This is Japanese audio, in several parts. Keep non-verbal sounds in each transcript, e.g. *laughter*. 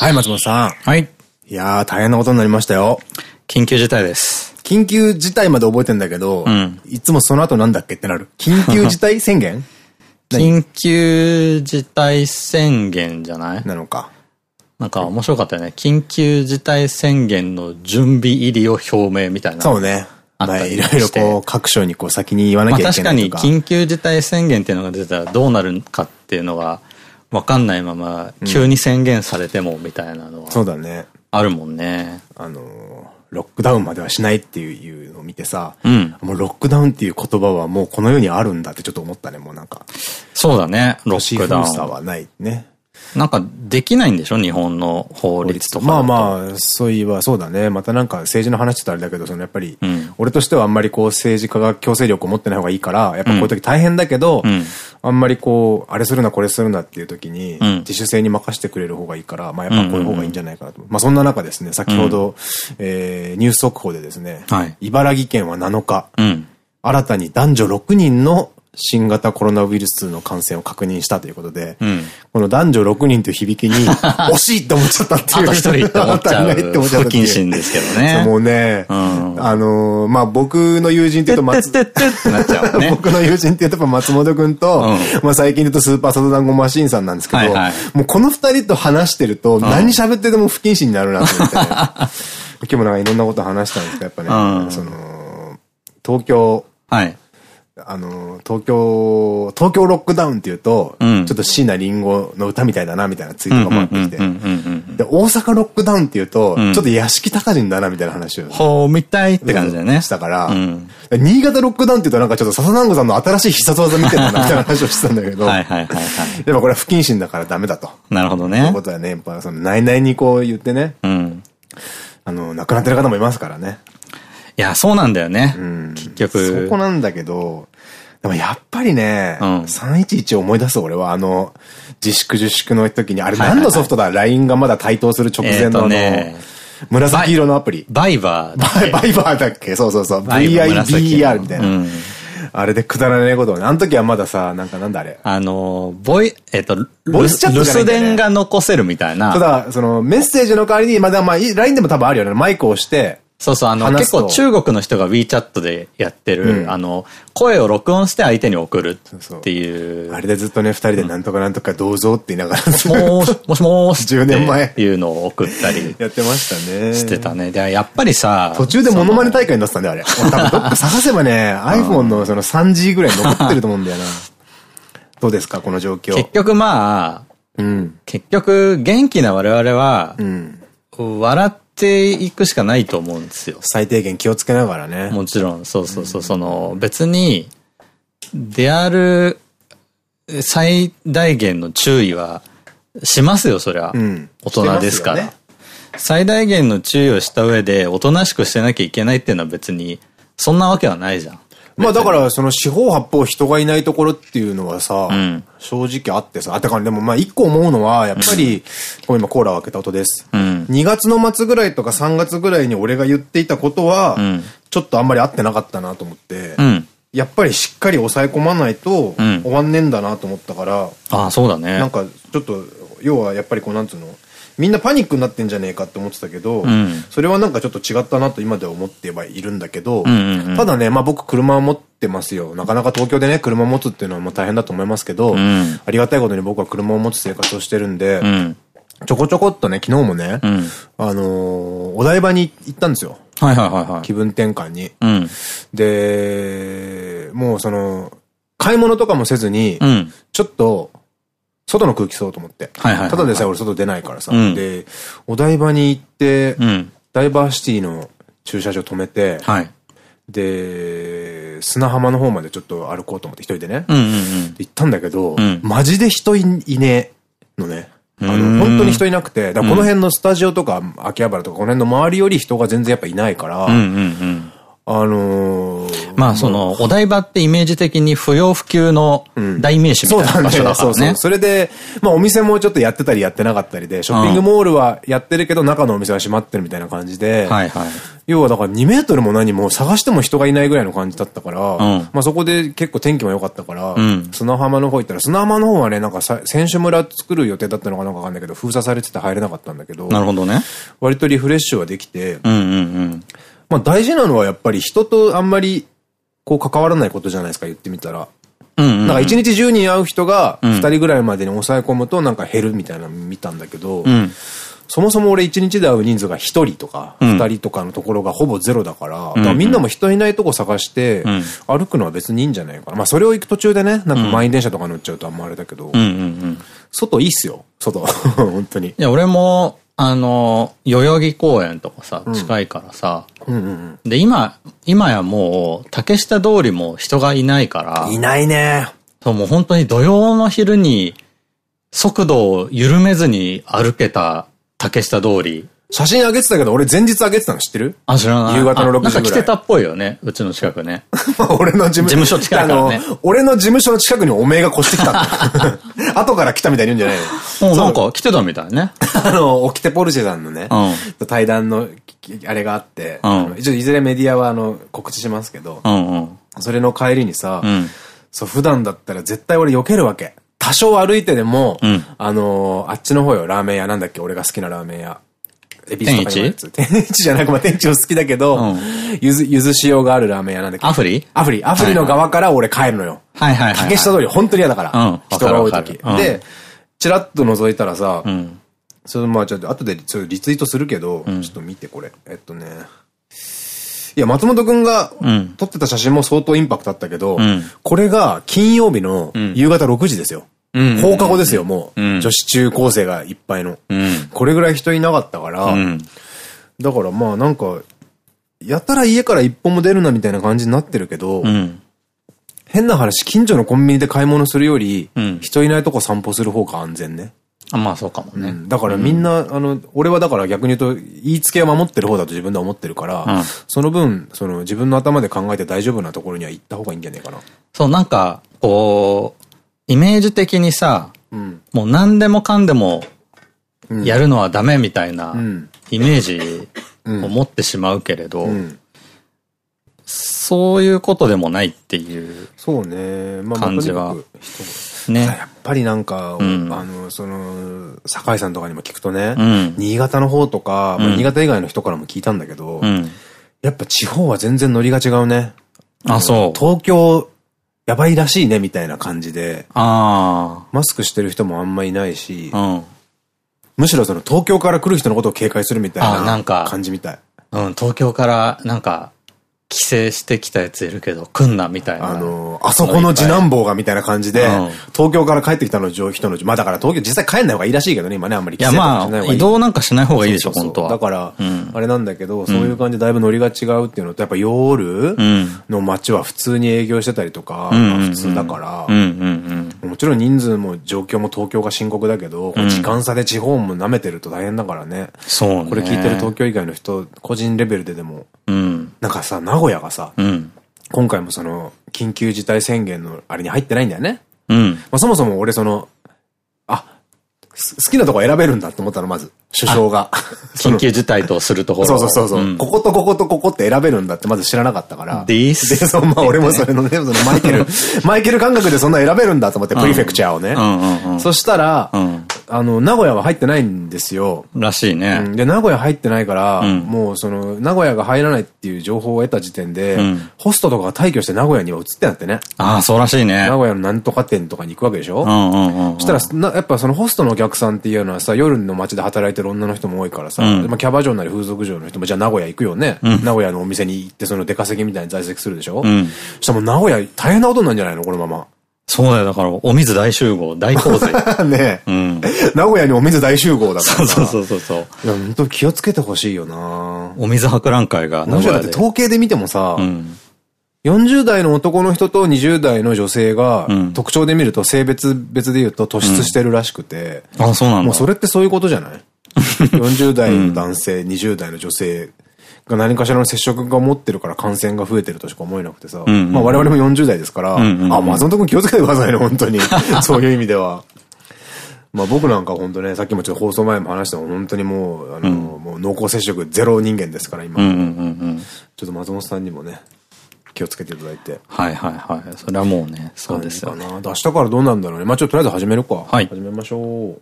はい、松本さん。はい。いやー、大変なことになりましたよ。緊急事態です。緊急事態まで覚えてんだけど、んいつもその後なんだっけってなる。緊急事態宣言？何 *laughs* 緊急事態宣言じゃない？なのか。なんか面白かったよね。緊急事態宣言の準備入りを表明みたいな。そうね。まあ、いろいろこう、各所にこう先に言わなまあきゃい確かにけないとか。緊急事態宣言っていうのが出たらどうなるかっていうのがわかんないまま、急に宣言されてもみたいなのはそうだね。あるもんね。あのー、ロックダウンまではしないっていうのを見てさ、うん。もうロックダウンっていう言葉はもうこの世にあるんだってちょっと思ったね、もうなんか。そうだね。ロックダウ封鎖ン。はないね。なんかできないんでしょ？日本の法律とか。まあまあ、そういえばそうだね。またなんか政治の話ってあれだけど、そのやっぱり、ん俺としてはあんまりこう政治家が強制力を持ってない方がいいから、やっぱこういう時大変だけど、んあんまりこう、あれするなこれするなっていう時に、ん自主性に任せてくれる方がいいから、まあやっぱこういう方がいいんじゃないかなと。まあそんな中ですね、先ほど、えーニュース速報でですね、はい茨城県は7日、うん。新たに男女6人の新型コロナウイルスの感染を確認したということで、んこの男女6人という響きに、*laughs* 惜しいって思っちゃったっていう。あと一人って思っちゃう。*laughs* ないって思っちゃった不謹慎ですけどね。もうね、んあのーまあ、僕の友人って言うと松。*laughs* 僕の友人って言うとやっぱ松本くんと、うまあ最近で言うとスーパーサザダンゴマシーンさんなんですけど、もうこの二人と話してると何喋ってても不謹慎になるなと思って、ね、今日もなんかいろんなこと話したんですけど、やっぱね、うんその、東京、はい。あの、東京、東京ロックダウンっていうと、うんちょっと椎名林檎の歌みたいだな、みたいなツイートが回ってきて。で、大阪ロックダウンっていうと、んちょっと屋敷隆人だな、みたいな話を。ほうみたいって感じだよね。したから、うん新潟ロックダウンって言うとなんかちょっと笹南郷さんの新しい必殺技みたいな、みたいな話をしてたんだけど、はいはいはいはい。でもこれは不謹慎だからダメだと。なるほどというねこ。とはね、やっぱその内々にこう言ってね、うん。あの、亡くなってる方もいますからね。いや、そうなんだよね。うん結局。そこなんだけど、でもやっぱりね、うん311を思い出す俺はあの、自粛自粛の時に、あれ何のソフトだ ?LINE がまだ台頭する直前の紫色のアプリ。バイバー。バイバイバーだっけ？そうそうそう。バイバー紫 VIBER みたいな。うんあれでくだらないことをね。あの時はまださ、なんかなんだあれ？あの、ボイ、えっと、ボイスチャット留守電が残せるみたいな。ただ、その、メッセージの代わりに、まだまあ、い LINE でも多分あるよね。マイクを押して、そうそう、あの、結構中国の人が WeChat でやってる、うんあの、声を録音して相手に送るっていう。あれでずっとね、二人でなんとかなんとかどうぞって言いながら、もーし、もしもーし。10年前っていうのを送ったり *laughs* やってましたね。してたね。で、やっぱりさ、途中でモノマネ大会になってたんだよ、あれ。俺多分どっか探せばね、*laughs* iPhone のその 3G ぐらい残ってると思うんだよな。どうですか、この状況。結局まあ、うん。結局元気な我々はう、ん。笑っていくしかないと思うんですよ。最低限気をつけながらね。もちろん、そうそうそう、その、別に、である最大限の注意はしますよ、そりゃ。うん大人ですから。ね最大限の注意をした上で、おとなしくしてなきゃいけないっていうのは別に、そんなわけはないじゃん。まあだから、その四方八方人がいないところっていうのはさ、ん正直あってさ、あ、てかでもまあ一個思うのは、やっぱり、こう今コーラを開けた音です。うん。2月の末ぐらいとか3月ぐらいに俺が言っていたことは、んちょっとあんまり合ってなかったなと思って、うん。やっぱりしっかり抑え込まないとうん終わんねえんだなと思ったから、ああ、そうだね。なんかちょっと、要はやっぱりこうなんつうの、みんなパニックになってんじゃねえかって思ってたけど、んそれはなんかちょっと違ったなと今では思ってはいるんだけど、ただね、まあ僕車を持ってますよ。なかなか東京でね、車を持つっていうのはもう大変だと思いますけど、んありがたいことに僕は車を持つ生活をしてるんで、うん。ちょこちょこっとね、昨日もね、うん。あのーお台場に行ったんですよ。はいはいはいはい。気分転換に。うん。で、もうその、買い物とかもせずに、うん。ちょっと、外の空気吸おうと思って。ただでさえ俺外出ないからさ。うんで、お台場に行って、うん。ダイバーシティの駐車場止めて、はい。で、砂浜の方までちょっと歩こうと思って一人でね。行ったんだけど、んマジで人いいねえのね。あの、本当に人いなくて、だからこの辺のスタジオとか、秋葉原とか、この辺の周りより人が全然やっぱいないから、うんうんうん。あのーまあその、お台場ってイメージ的に不要不急の代名詞みたいな場所だからね。そうそう。それで、まあお店もちょっとやってたりやってなかったりで、ショッピングモールはやってるけど中のお店は閉まってるみたいな感じで、はいはい。要はだから2メートルも何も探しても人がいないぐらいの感じだったから、うん、まあそこで結構天気も良かったから、うん、砂浜の方行ったら、砂浜の方はね、なんか選手村作る予定だったのかなんかわかんないけど、封鎖されてて入れなかったんだけど、なるほどね。割とリフレッシュはできて、まあ大事なのはやっぱり人とあんまりこう関わらないことじゃないですか、言ってみたら。なんか一日10人会う人が2人ぐらいまでに抑え込むとなんか減るみたいなの見たんだけど、うん。そもそも俺1日で会う人数が1人とか2人とかのところがほぼゼロだから、うん、からみんなも人いないとこ探して歩くのは別にいいんじゃないかな。まあそれを行く途中でね、なんか満員電車とか乗っちゃうとあんまあれだけど、外いいっすよ、外。*laughs* 本当に。いや、俺も、あの、代々木公園とかさ、近いからさ、で、今、今やもう、竹下通りも人がいないから。いないね。そう、もう本当に土曜の昼に、速度を緩めずに歩けた竹下通り。写真上げてたけど、俺前日上げてたの知ってる？あ、知らない。夕方の6時ぐらい。なんか来てたっぽいよね。うちの近くね。*laughs* 俺の事務事務所 *laughs* 近いからね。俺の事務所の近くにおめえが越してきた。*laughs* 後から来たみたいに言うんじゃないの？なんか来てたみたいね。あの、オキテポルシェさんのね、うん、対談の、あれがあって、うん、一応いずれメディアはあの、告知しますけど、うんうん、それの帰りにさ、うん、そう、普段だったら絶対俺避けるわけ。多少歩いてでも、うん、あのー、あっちの方よ、ラーメン屋なんだっけ俺が好きなラーメン屋。エビスとかのやつ。*laughs* 天一じゃなく、まあ、天一も好きだけど、うん、ゆず、ゆず塩があるラーメン屋なんだっけアフリ？アフリ。アフリの側から俺帰るのよ。はいはいはい。竹下通り、本当に嫌だから。うん、人が多い時。で、チラッと覗いたらさ、うん、それまあちょっと後でそれリツイートするけど、ちょっと見てこれ。えっとね、いや、松本くんが撮ってた写真も相当インパクトあったけど、これが金曜日の夕方6時ですよ。放課後ですよ、もう。女子中高生がいっぱいの。これぐらい人いなかったから、だからまあなんか、やたら家から一歩も出るなみたいな感じになってるけど、変な話、近所のコンビニで買い物するより、人いないとこ散歩する方が安全ね。あまあそうかもね。だからみんな、あの、俺はだから逆に言うと、言いつけを守ってる方だと自分では思ってるから、その分、その自分の頭で考えて大丈夫なところには行った方がいいんじゃないかな。そう、なんか、こう、イメージ的にさ、うん、もう何でもかんでもやるのはダメみたいなイメージを持ってしまうけれど、そういうことでもないっていうそうね。まあ、感じは。ね。やっぱりなんか、うん、あの、その、酒井さんとかにも聞くとね、うん、新潟の方とか、まあ、新潟以外の人からも聞いたんだけど、うん、やっぱ地方は全然ノリが違うね。あ、そう。東京やばいらしいね、みたいな感じで。ああ。マスクしてる人もあんまいないし、うん、むしろその東京から来る人のことを警戒するみたいな感じみたい。うん、東京からなんか帰省してきたやついるけど、来んな、みたいな。あのー、あそこの次男坊がみたいな感じで、うん、東京から帰ってきたの人の、まあだから東京実際帰んない方がいいらしいけどね、今ね、あんまり帰省しない方がいい。いやまあ、移動なんかしない方がいいでしょ、本当は。だから、うん、あれなんだけど、そういう感じでだいぶノリが違うっていうのと、やっぱ夜の街は普通に営業してたりとか、普通だから、もちろん人数も状況も東京が深刻だけど、時間差で地方も舐めてると大変だからね。そうこれ聞いてる東京以外の人、個人レベルででも、なんかさ、名古屋がさ、今回もその、緊急事態宣言のあれに入ってないんだよね。うん。まあそもそも俺その、あ、好きなとこ選べるんだって思ったの、まず。首相が。緊急事態とするところ。*laughs* そうそうそうそう、うん、こことこことここって選べるんだってまず知らなかったから。でで、そう、まあ俺もそれのね、そのマイケル、*laughs* マイケル感覚でそんな選べるんだと思って、プリフェクチャーをね。そしたら、うん、あの、名古屋は入ってないんですよ。らしいね。で、名古屋入ってないから、もうその、名古屋が入らないっていう情報を得た時点で、ホストとかが退去して名古屋には移ってなってね。ああ、そうらしいね。名古屋のなんとか店とかに行くわけでしょ？そしたらな、やっぱそのホストのお客さんっていうのはさ、夜の街で働いててる女の人も多いからさ、うん、まあキャバ嬢なり風俗嬢の人もじゃあ名古屋行くよね。うん、名古屋のお店に行ってその出稼ぎみたいに在籍するでしょ？うん。そしたらもう名古屋大変なことなんじゃないの？このまま。そうだよ。だから、お水大集合、大洪水。*laughs* ねうん。名古屋にお水大集合だから。そうそうそうそう。いや、本当気をつけてほしいよなお水博覧会が名古屋で。統計で見てもさ、うん、40代の男の人と20代の女性が、特徴で見ると性別別で言うと突出してるらしくて。あ、そうなんだ。もうそれってそういうことじゃない？*laughs* 40代の男性、うん、20代の女性が何かしらの接触が持ってるから感染が増えてるとしか思えなくてさ。まあ我々も40代ですから、あ、松本君気をつけてくださいね、本当に。*laughs* そういう意味では。まあ僕なんか本当ね、さっきもちょっと放送前も話した本当にもう、あの、うん、もう濃厚接触ゼロ人間ですから、今。ちょっと松本さんにもね、気をつけていただいて。はいはいはい。それはもうね、そうですよ、ね。明日からどうなんだろうね。まあちょっととりあえず始めるか。はい。始めましょう。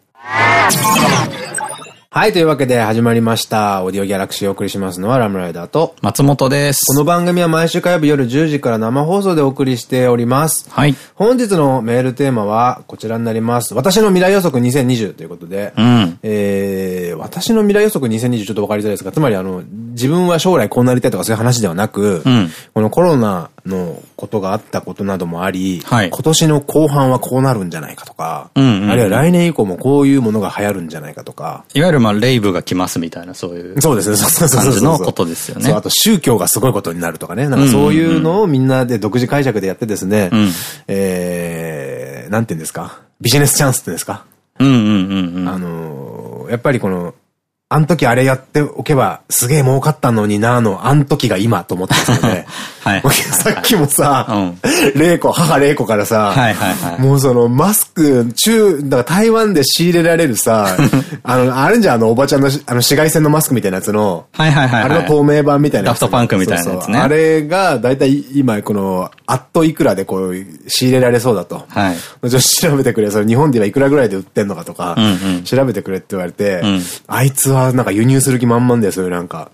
はい、というわけで始まりました。オーディオギャラクシーをお送りしますのはラムライダーと松本です。この番組は毎週火曜日夜10時から生放送でお送りしております。はい。本日のメールテーマはこちらになります。私の未来予測2020ということで、うん、えー、私の未来予測2020ちょっとわかりづらいですが、つまりあの、自分は将来こうなりたいとかそういう話ではなく、うん、このコロナのことがあったことなどもあり、はい、今年の後半はこうなるんじゃないかとか、あるいは来年以降もこういうものが流行るんじゃないかとか。いわゆるまあレイブが来ますみたいなそういう。そうですね、そうそうそう感じのことですよね。あと宗教がすごいことになるとかね。なんかそういうのをみんなで独自解釈でやってですね、うん、えー、なんて言うんですか？ビジネスチャンスってですか？うんうんうんうん。あのー、やっぱりこの、あの時あれやっておけばすげえ儲かったのになの、あの時が今と思ってますよね。*laughs* はい。さっきもさ、玲子、母玲子からさ、もうそのマスク、中、だから台湾で仕入れられるさ、*laughs* あの、あるんじゃん、あのおばちゃんのあの紫外線のマスクみたいなやつの、はいはいはい。あれの透明版みたいなダフトパンクみたいなやつね。あれが、だいたい今この、あっといくらでこう、仕入れられそうだと。はい。じゃ調べてくれ、それ日本ではいくらぐらいで売ってんのかとか、調べてくれって言われて、あいつははなんか輸入する気満々だよ、そういうなんか。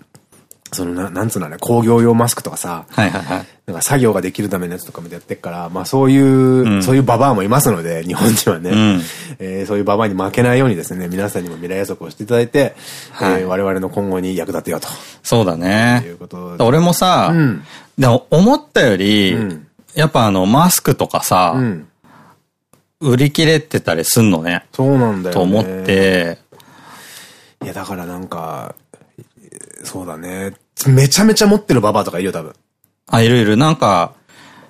そのな、なんつうのあれ、工業用マスクとかさ、はいはいはい。なんか作業ができるためのやつとかもやってっから、まあそういう、うん、そういうババアもいますので、*laughs* 日本にはね、うん、えー、そういうババアに負けないようにですね、皆さんにも未来予測をしていただいて、はい、えー、我々の今後に役立てようと。そうだね。いうこと俺もさ、うん、でも思ったより、うん、やっぱあの、マスクとかさ、売り切れてたりすんのね。そうなんだよ、ね。と思って、いや、だからなんか、そうだね。めちゃめちゃ持ってるババアとかいるよ、多分。あ、いるいる。なんか、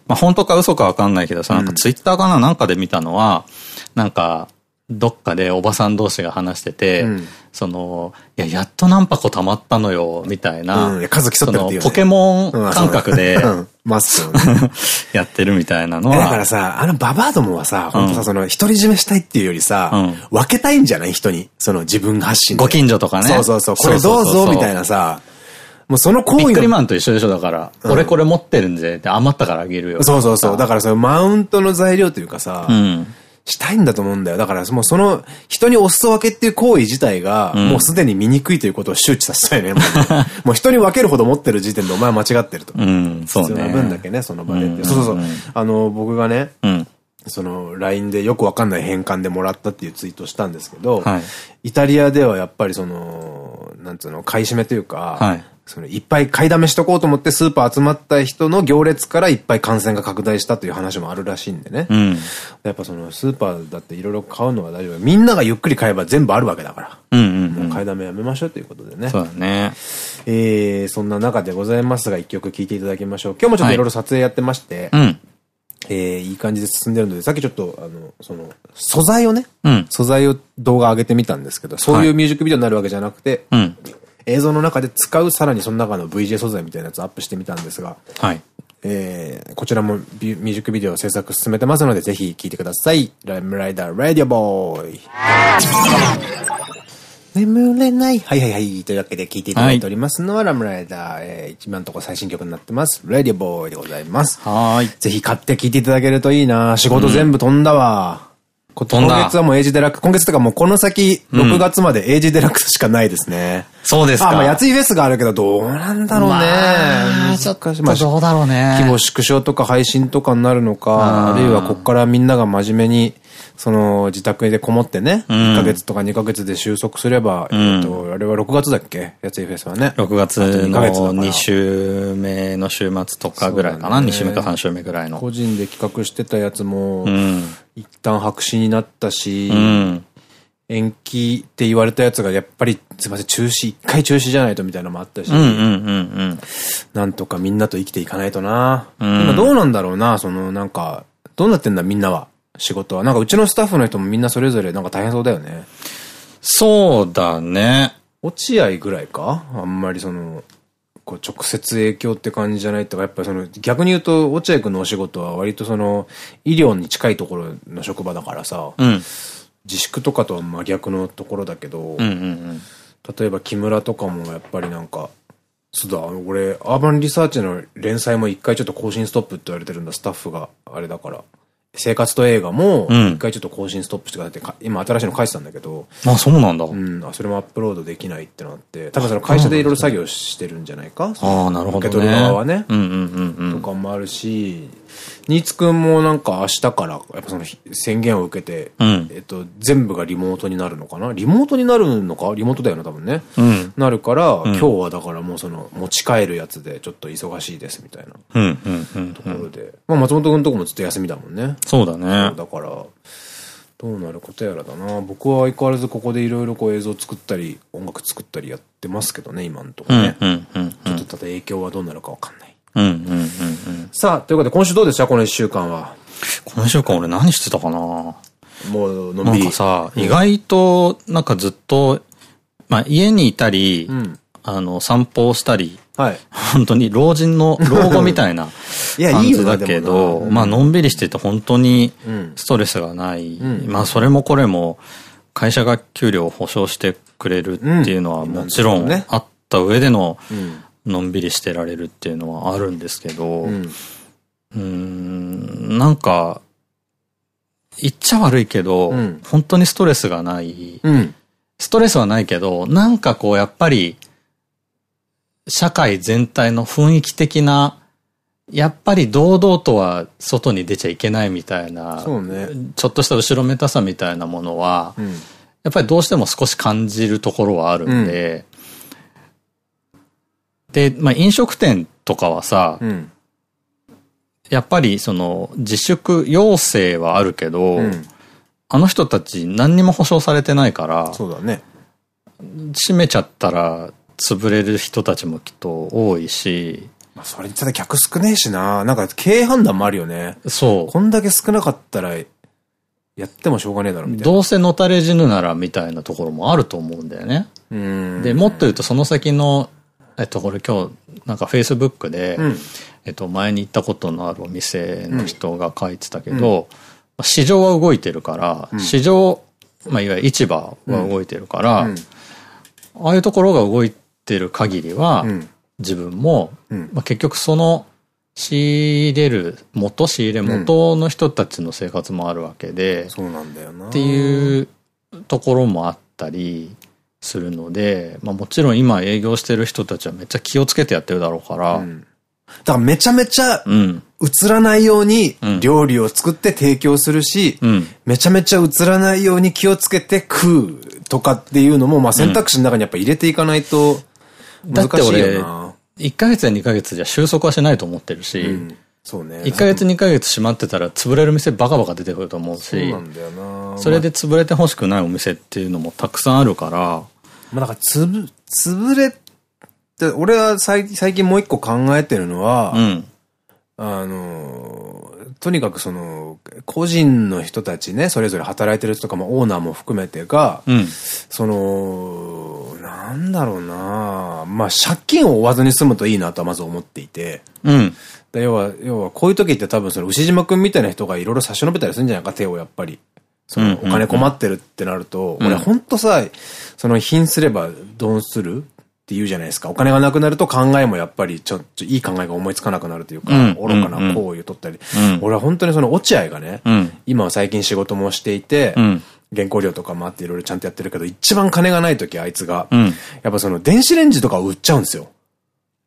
まあ、本当か嘘かわかんないけどさ、なんかツイッターかななんかで見たのは、なんか、どっかでおばさん同士が話してて、うん、その、いや、やっと何箱溜まったのよ、みたいな。うん、数競ってるっていう、ね、ポケモン感覚で、*laughs* マスクやってるみたいなのは。だからさ、あのババアどもはさ、本当さ、その、独り占めしたいっていうよりさ、分けたいんじゃない？人に。その自分発信ご近所とかね。そうそうそう、これどうぞ、みたいなさ、もうその行為ビックリマンと一緒でしょ、だから。うん、俺これ持ってるんで、余ったからあげるよ。そうそうそう。だからそのマウントの材料というかさ、うんしたいんだと思うんだよ。だからもうその人にお裾分けっていう行為自体が、もうすでに醜いということを周知させたいね。*laughs* もう人に分けるほど持ってる時点でお前は間違ってると。うん、そうね。必要な分だけね、その場でって。そうそうそう。あの、僕がね、うん、その LINE でよくわかんない変換でもらったっていうツイートしたんですけど、はい、イタリアではやっぱりその、なんつうの、買い占めというか、はい、そのいっぱい買いだめしとこうと思ってスーパー集まった人の行列からいっぱい感染が拡大したという話もあるらしいんでね。うん、やっぱそのスーパーだっていろいろ買うのは大丈夫。みんながゆっくり買えば全部あるわけだから。もう買いだめやめましょうということでね。そうだね。えー、そんな中でございますが一曲聴いていただきましょう。今日もちょっといろいろ撮影やってまして、はい、うんえー、いい感じで進んでるので、さっきちょっと、あの、その、素材をね、うん、素材を動画上げてみたんですけど、そういうミュージックビデオになるわけじゃなくて、はい、映像の中で使う、さらにその中の VJ 素材みたいなやつをアップしてみたんですが、はい。えー、こちらもミュージックビデオ制作進めてますので、ぜひ聴いてください。ライムライダー、ラディオボーイ。眠れない。はいはいはい。というわけで聴いていただいておりますのは、はい、ラムライダー、えー、一番とこ最新曲になってます。ラディオボーイでございます。はい。ぜひ買って聴いていただけるといいな仕事全部飛んだわ。今月はもうエイジデラックス、今月とかもうこの先、6月までエイジデラックスしかないですね。そうですか。あ、まあ、やついフェスがあるけど、どうなんだろうね。まあ、ちょっとどうだろうね。規模縮小とか配信とかになるのか、あるいはこっからみんなが真面目に、その、自宅でこもってね、1ヶ月とか2ヶ月で収束すれば、えっと、あれは6月だっけ？やついフェスはね。6月の2週目の週末とかぐらいかな ?2 週目か3週目ぐらいの。個人で企画してたやつも、一旦白紙になったし、延期って言われたやつがやっぱり、すいません、中止、一回中止じゃないとみたいなのもあったし、なんとかみんなと生きていかないとな。今どうなんだろうな、そのなんか、どうなってんだみんなは。仕事は。なんかうちのスタッフの人もみんなそれぞれなんか大変そうだよね。そうだね。落合ぐらいか？あんまりその、こう直接影響って感じじゃないとか、やっぱりその逆に言うと落合君のお仕事は割とその医療に近いところの職場だからさ、うん、自粛とかとは真逆のところだけど、例えば木村とかもやっぱりなんか、そうだ、俺、アーバンリサーチの連載も一回ちょっと更新ストップって言われてるんだ、スタッフが。あれだから。生活と映画も、一回ちょっと更新ストップしてくださって、今新しいの書いてたんだけど。あ、そうなんだ。うん、あ、それもアップロードできないってなって、多分その会社でいろいろ作業してるんじゃないか？ああ、なるほど、ね。受け取る側はね。うんうんうんうん。とかもあるし、新津くんもなんか明日から、やっぱその宣言を受けて、うん、えっと、全部がリモートになるのかな？リモートになるのか？リモートだよな、多分ね。うん、なるから、うん、今日はだからもうその、持ち帰るやつでちょっと忙しいですみたいな。ところで。まあ松本くんとこもずっと休みだもんね。そうだね。だから、どうなることやらだな。僕は相変わらずここでいろいろこう映像作ったり、音楽作ったりやってますけどね、今のところね。ちょっとただ影響はどうなるかわかんない。さあ、ということで今週どうでした？この一週間は。この一週間俺何してたかな？もう、のんびり。なんかさ、意外と、なんかずっと、まあ家にいたり、うん、あの、散歩をしたり、はい、本当に老人の *laughs* 老後みたいな感じだけど、まあのんびりしてて本当にストレスがない。うん、まあそれもこれも会社が給料を保証してくれるっていうのはもちろんあった上でののんびりしてられるっていうのはあるんですけど、うん、うんなんか、言っちゃ悪いけど、うん、本当にストレスがない、うん、ストレスはないけど、なんかこうやっぱり、社会全体の雰囲気的な、やっぱり堂々とは外に出ちゃいけないみたいな、ね、ちょっとした後ろめたさみたいなものは、うん、やっぱりどうしても少し感じるところはあるんで、で、まあ飲食店とかはさ、うん、やっぱりその自粛要請はあるけど、うん、あの人たち何にも保証されてないから、そうだね。閉めちゃったら潰れる人たちもきっと多いし、まあそれにただ客少ねえしな。なんか経営判断もあるよね。そう。こんだけ少なかったら、やってもしょうがねえだろみたいな。どうせのたれ死ぬならみたいなところもあると思うんだよね。で、もっと言うとその先のえっと、これ今日、なんかフェイスブックで、うん、えっと、前に行ったことのあるお店の人が書いてたけど、うん、市場は動いてるから、うん、市場、まあ、いわゆる市場は動いてるから、ああいうところが動いてる限りは、自分も、まあ、結局その、仕入れる元、仕入れ元の人たちの生活もあるわけで、そうなんだよな。っていうところもあったり、するので、まあもちろん今営業してる人たちはめっちゃ気をつけてやってるだろうから。うん、だからめちゃめちゃ、映らないように料理を作って提供するし、うん、めちゃめちゃ映らないように気をつけて食うとかっていうのも、まあ選択肢の中にやっぱ入れていかないと難しいよな。1ヶ月や2ヶ月じゃ収束はしないと思ってるし、うんそうね。1ヶ月2ヶ月閉まってたら潰れる店バカバカ出てくると思うし、そうなんだよな。それで潰れてほしくないお店っていうのもたくさんあるから、まあだからつぶ、潰れて、俺は最最近もう一個考えてるのは、うん、あの、とにかくその、個人の人たちね、それぞれ働いてる人とかもオーナーも含めてが、うん、その、なんだろうなまあ借金を負わずに済むといいなとはまず思っていて、うん、要は、要は、こういう時って多分その牛島くんみたいな人がいろいろ差し伸べたりするんじゃないか、手をやっぱり。その、お金困ってるってなると、俺ほんとさ、その、貧すればどうするって言うじゃないですか。お金がなくなると考えもやっぱりちょっといい考えが思いつかなくなるというか、愚かな行為を取ったり。俺は本当にその落合がね、今は最近仕事もしていて、原稿料とかもあっていろいろちゃんとやってるけど、一番金がない時あいつが、やっぱその電子レンジとかを売っちゃうんですよ。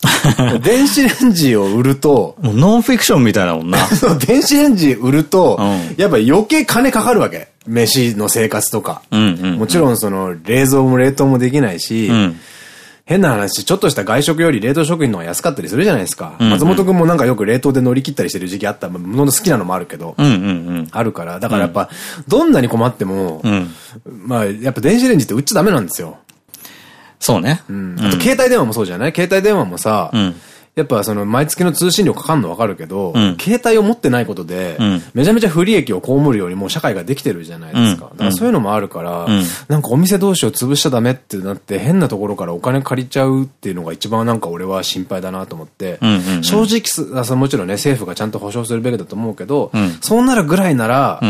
*laughs* 電子レンジを売ると、もうノンフィクションみたいなもんな。*laughs* 電子レンジ売ると、うん、やっぱ余計金かかるわけ。飯の生活とか。もちろんその冷蔵も冷凍もできないし、うん、変な話、ちょっとした外食より冷凍食品の方が安かったりするじゃないですか。松本くんもなんかよく冷凍で乗り切ったりしてる時期あった、ものの好きなのもあるけど、あるから、だからやっぱ、どんなに困っても、まあ、やっぱ電子レンジって売っちゃダメなんですよ。そうね。うん。あと携帯電話もそうじゃない？携帯電話もさ、うん、やっぱその毎月の通信料かかるのわかるけど、うん、携帯を持ってないことで、うん、めちゃめちゃ不利益を被るようにもう社会ができてるじゃないですか。だからそういうのもあるから、なんかお店同士を潰しちゃダメってなって変なところからお金借りちゃうっていうのが一番なんか俺は心配だなと思って、正直もちろんね政府がちゃんと保証するべきだと思うけど、そうなるぐらいなら、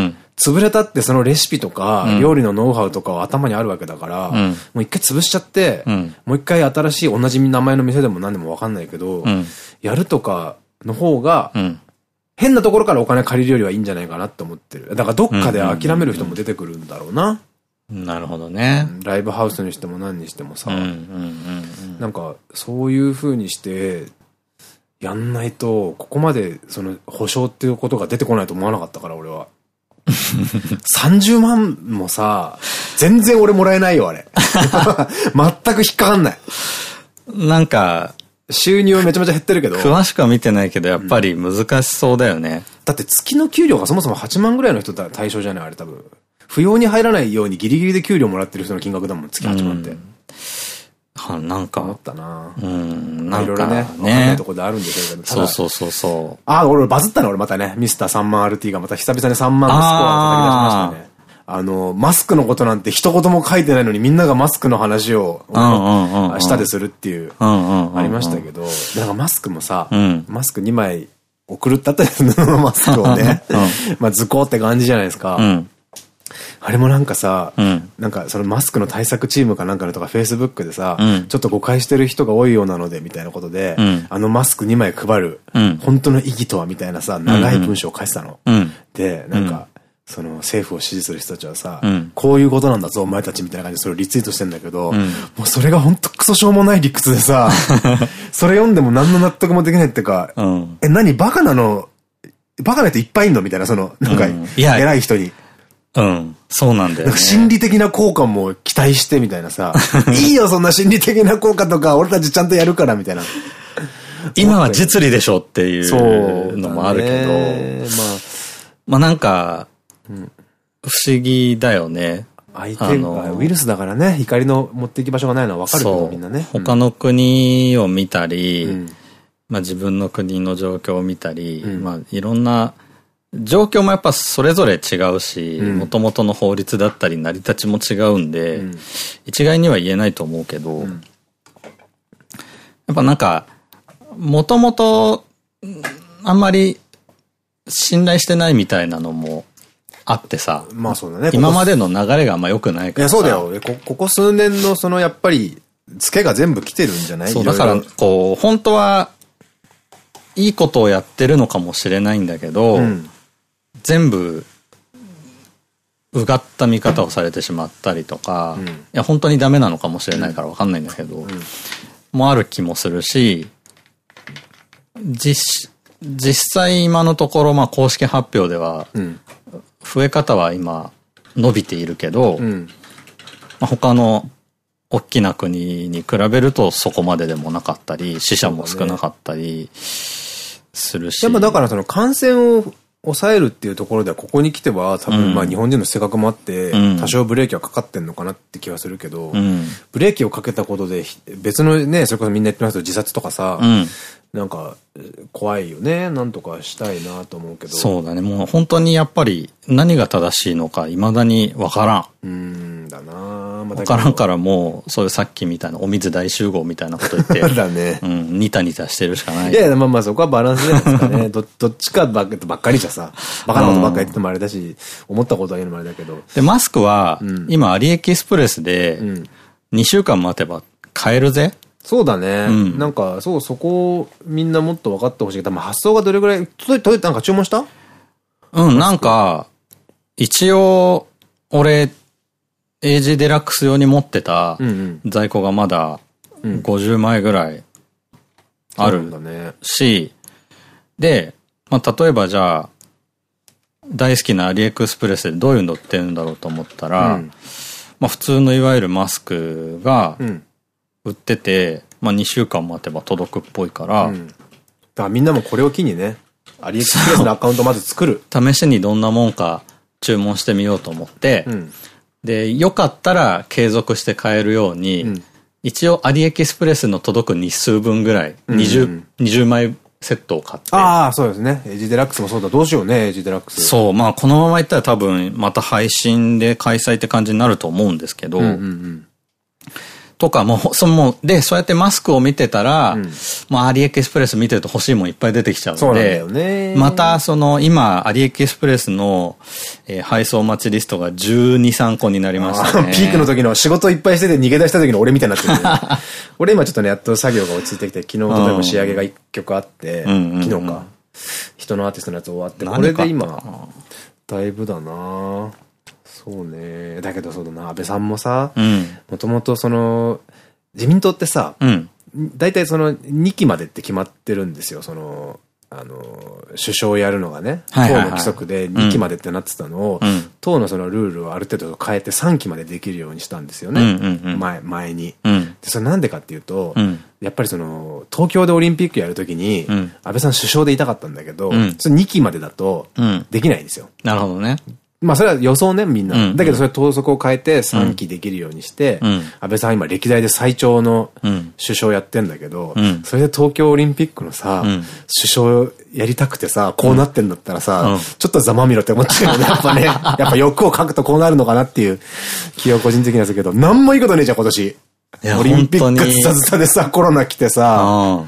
潰れたってそのレシピとか、料理のノウハウとかは頭にあるわけだから、もう一回潰しちゃって、もう一回新しい同じ名前の店でも何でもわかんないけど、やるとかの方が、変なところからお金借りるよりはいいんじゃないかなって思ってる。だからどっかで諦める人も出てくるんだろうな。なるほどね。ライブハウスにしても何にしてもさ、なんかそういう風にして、やんないと、ここまでその保証っていうことが出てこないと思わなかったから、俺は。30万もさ、全然俺もらえないよ、あれ。*laughs* 全く引っかかんない。なんか、収入はめちゃめちゃ減ってるけど。詳しくは見てないけど、やっぱり難しそうだよね。うん、だって月の給料がそもそも8万ぐらいの人対象じゃないあれ多分。不要に入らないようにギリギリで給料もらってる人の金額だもん、月8万って。うんは、なんか。思ったなうん、なんか。いろいろね。ね。とこであるんでしょうけど。そうそうそうそう。あ、俺バズったの俺またね。ミスター3万 RT がまた久々に3万のスコアを叩き出しましたね。あの、マスクのことなんて一言も書いてないのにみんながマスクの話を、下でするっていう、ありましたけど、なんかマスクもさ、マスク2枚送るったったやつのマスクをね、*laughs* まあ図工って感じじゃないですか。あれもなんかさ、うん、なんかそのマスクの対策チームかなんかのとかフェイスブックでさ、うん、ちょっと誤解してる人が多いようなのでみたいなことで、うん、あのマスク2枚配る、本当の意義とはみたいなさ、長い文章を書いてたの。で、なんか、その政府を支持する人たちはさ、うん、こういうことなんだぞ、お前たちみたいな感じでそれをリツイートしてんだけど、うん、もうそれがほんとクソしょうもない理屈でさ、*laughs* それ読んでも何の納得もできないっていうか、うん、え、何バカなの、バカな人いっぱいいんの？みたいな、その、なんか、偉い人に。うん。そうなんだよ、ね。心理的な効果も期待してみたいなさ、*laughs* いいよ、そんな心理的な効果とか、俺たちちゃんとやるからみたいな。今は実利でしょっていうのもあるけど、ね、まあ、まあなんか、不思議だよね。相手がウイルスだからね、怒りの持っていき場所がないのは分かるけど、みんなね。他の国を見たり、うん、まあ自分の国の状況を見たり、うん、まあいろんな状況もやっぱそれぞれ違うし、もともとの法律だったり成り立ちも違うんで、うん、一概には言えないと思うけど、やっぱなんか、もともとあんまり信頼してないみたいなのもあってさ。まあそうだね。今までの流れがあんま良くないからいや、そうだよ。こ、ここ数年のそのやっぱり、ツケが全部来てるんじゃない？そう、だから、こう、本当は、いいことをやってるのかもしれないんだけど、うん、全部、うがった見方をされてしまったりとか、うん、いや、本当にダメなのかもしれないからわかんないんだけど、うん、もある気もするし、実、実際今のところ、まあ公式発表では、増え方は今伸びているけど、うん、まあ他の大きな国に比べるとそこまででもなかったり、死者も少なかったりするし。やっぱだからその感染を抑えるっていうところでは、ここに来ては、多分まあ日本人の性格もあって、多少ブレーキはかかってんのかなって気はするけど、ブレーキをかけたことで、別のね、それこそみんな言ってますけど、自殺とかさ、なんか、怖いよね。なんとかしたいなと思うけど。そうだね。もう本当にやっぱり何が正しいのか未だにわからん。うん、だなわ、ま、からんからもう、そういうさっきみたいなお水大集合みたいなこと言って。*laughs* だね。うん、ニタニタしてるしかない。いやいや、まあまあそこはバランスじゃないですかね。*laughs* ど、どっちかばっかりじゃさ、バカなことばっかり言ってもあれだし、思ったことは言うのもあれだけど。で、マスクは、うん、今アリエキスプレスで、2週間待てば買えるぜ。そうだね。うん、なんか、そう、そこをみんなもっと分かってほしい。多分発想がどれぐらい、届いて、なんか注文した？うん、なんか、一応、俺、エイジデラックス用に持ってた在庫がまだ50枚ぐらいあるし、で、まあ、例えばじゃあ、大好きなアリエクスプレスでどういうの売ってるんだろうと思ったら、うん、まあ普通のいわゆるマスクが、うん売ってて、まあ2週間待てば届くっぽいから。うん、だからみんなもこれを機にね、アリエクスプレスのアカウントまず作る。試しにどんなもんか注文してみようと思って、うん、で、よかったら継続して買えるように、うん、一応アリエキスプレスの届く日数分ぐらい、20、20枚セットを買って。ああ、そうですね。エイジデラックスもそうだ。どうしようね、エイジデラックス。そう、まあこのままいったら多分また配信で開催って感じになると思うんですけど、とか、もう、その、で、そうやってマスクを見てたら、うん、もうアリエクスプレス見てると欲しいもんいっぱい出てきちゃうので、ね、また、その、今、アリエクスプレスの、えー、配送待ちリストが12、3個になりましたね。*laughs* ピークの時の仕事いっぱいしてて逃げ出した時の俺みたいになってる、ね。*laughs* 俺今ちょっとね、やっと作業が落ち着いてきて、昨日、例えば仕上げが1曲あって、昨日か。人のアーティストのやつ終わって、これで今、だいぶだなそうね。だけどそうだな、安倍さんもさ、もともとその、自民党ってさ、大体その2期までって決まってるんですよ、その、あの、首相をやるのがね、党の規則で2期までってなってたのを、党のそのルールをある程度変えて3期までできるようにしたんですよね。前、前に。で、それなんでかっていうと、やっぱりその、東京でオリンピックやるときに、安倍さん首相でいたかったんだけど、それ2期までだと、できないんですよ。なるほどね。まあそれは予想ね、みんな。だけどそれ党則を変えて3期できるようにして、うん、安倍さん今歴代で最長の首相やってんだけど、うん、それで東京オリンピックのさ、うん、首相やりたくてさ、こうなってんだったらさ、ちょっとざまみろって思っちゃうよね。*laughs* やっぱね、やっぱ欲を書くとこうなるのかなっていう気は個人的なんですけど、なんもいいことねえじゃん、今年。オリンピックズタズタでさ、コロナ来てさ、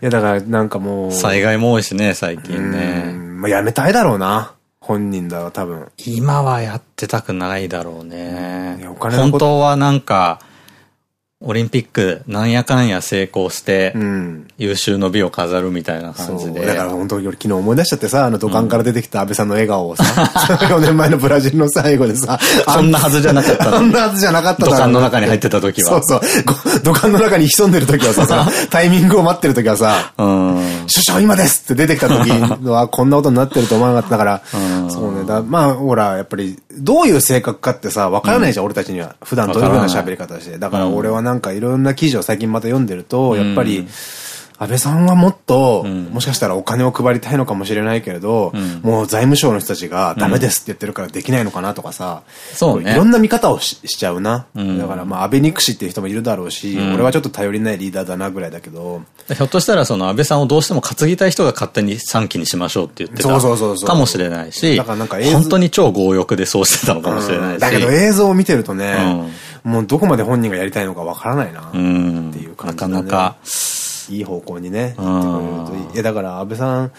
いやだからなんかもう。災害も多いしね、最近ね。まあやめたいだろうな。本人だわ、多分。今はやってたくないだろうね。本当はなんか、オリンピックなんやかんや成功して、優秀の美を飾るみたいな感じで。だから本当に俺昨日思い出しちゃってさ、あの土管から出てきた安倍さんの笑顔をさ、*laughs* 4年前のブラジルの最後でさ、そんなはずじゃなかったそんなはずじゃなかった土管の中に入ってた時は。そうそう。土管の中に潜んでる時はさ、タイミングを待ってる時はさ、首相今ですって出てきた時は *laughs* こんなことになってると思わなかったから、そうね。だまあほら、やっぱりどういう性格かってさ、わからないじゃん、俺たちには。普段どういうふうな喋り方して。だから俺はなんかいろんな記事を最近また読んでると、やっぱり、安倍さんはもっと、もしかしたらお金を配りたいのかもしれないけれど、もう財務省の人たちがダメですって言ってるからできないのかなとかさ、そうね。いろんな見方をしちゃうな。だからまあ安倍憎しっていう人もいるだろうし、俺はちょっと頼りないリーダーだなぐらいだけど。ひょっとしたらその安倍さんをどうしても担ぎたい人が勝手に3期にしましょうって言ってたかもしれないし、本当に超強欲でそうしてたのかもしれないし。だけど映像を見てるとね、もうどこまで本人がやりたいのかわからないなっていう感じだね。なかなか。いい方向にね、いや、だから安倍さん、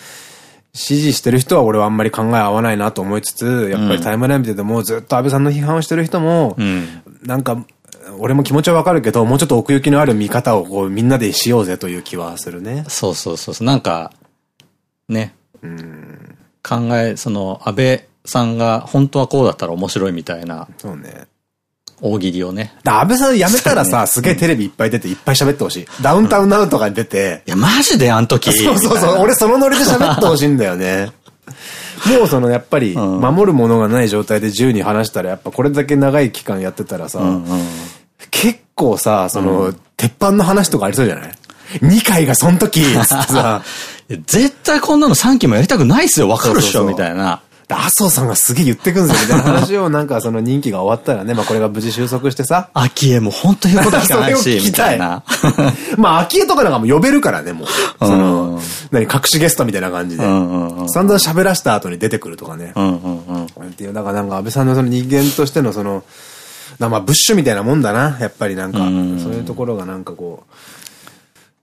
支持してる人は俺はあんまり考え合わないなと思いつつ、やっぱりタイムライン見ててもずっと安倍さんの批判をしてる人も、うん、なんか、俺も気持ちはわかるけど、もうちょっと奥行きのある見方をこうみんなでしようぜという気はするね。そうそうそう。なんか、ね。うん、考え、その、安倍さんが本当はこうだったら面白いみたいな。そうね。大喜利をね。安倍さん辞めたらさ、すげえテレビいっぱい出ていっぱい喋ってほしい。ダウンタウンナウンとかに出て。いや、マジであの時。そうそうそう。*laughs* 俺そのノリで喋ってほしいんだよね。*laughs* もうそのやっぱり守るものがない状態で自由に話したらやっぱこれだけ長い期間やってたらさ、結構さ、その、鉄板の話とかありそうじゃない ?2 回がその時、つってさ。*laughs* 絶対こんなの3期もやりたくないっすよ、わかるっしょ、みたいな。麻生さんがすげえ言ってくんですよ、みたいな話を、なんかその任期が終わったらね、まあこれが無事収束してさ。秋江も本当言うこと聞かないし、*laughs* みたいな。*laughs* まあ秋江とかなんかも呼べるからね、もう。その、何、隠しゲストみたいな感じで。散々喋らした後に出てくるとかね。っていう、だからなんか安倍さんのその人間としてのその、まあブッシュみたいなもんだな、やっぱりなんか。そういうところがなんかこう、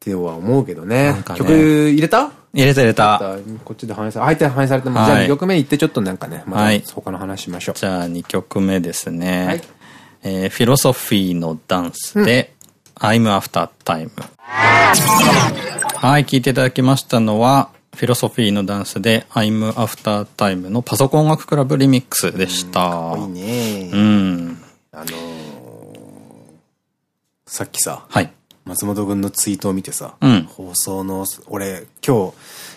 っては思うけどね。ね曲入れた？入れた入れた。こっちで反映され、相手反映されてます。じゃあ2曲目行ってちょっとなんかね、また他の話しましょう。じゃあ2曲目ですね。はい、えー、フィロソフィーのダンスで、うん、I'm After Time。はい、聴いていただきましたのは、フィロソフィーのダンスで I'm After Time のパソコン音楽クラブリミックスでした。いいね。うん。あのー、さっきさ、はい。松本君のツイートを見てさ、うん、放送の、俺、今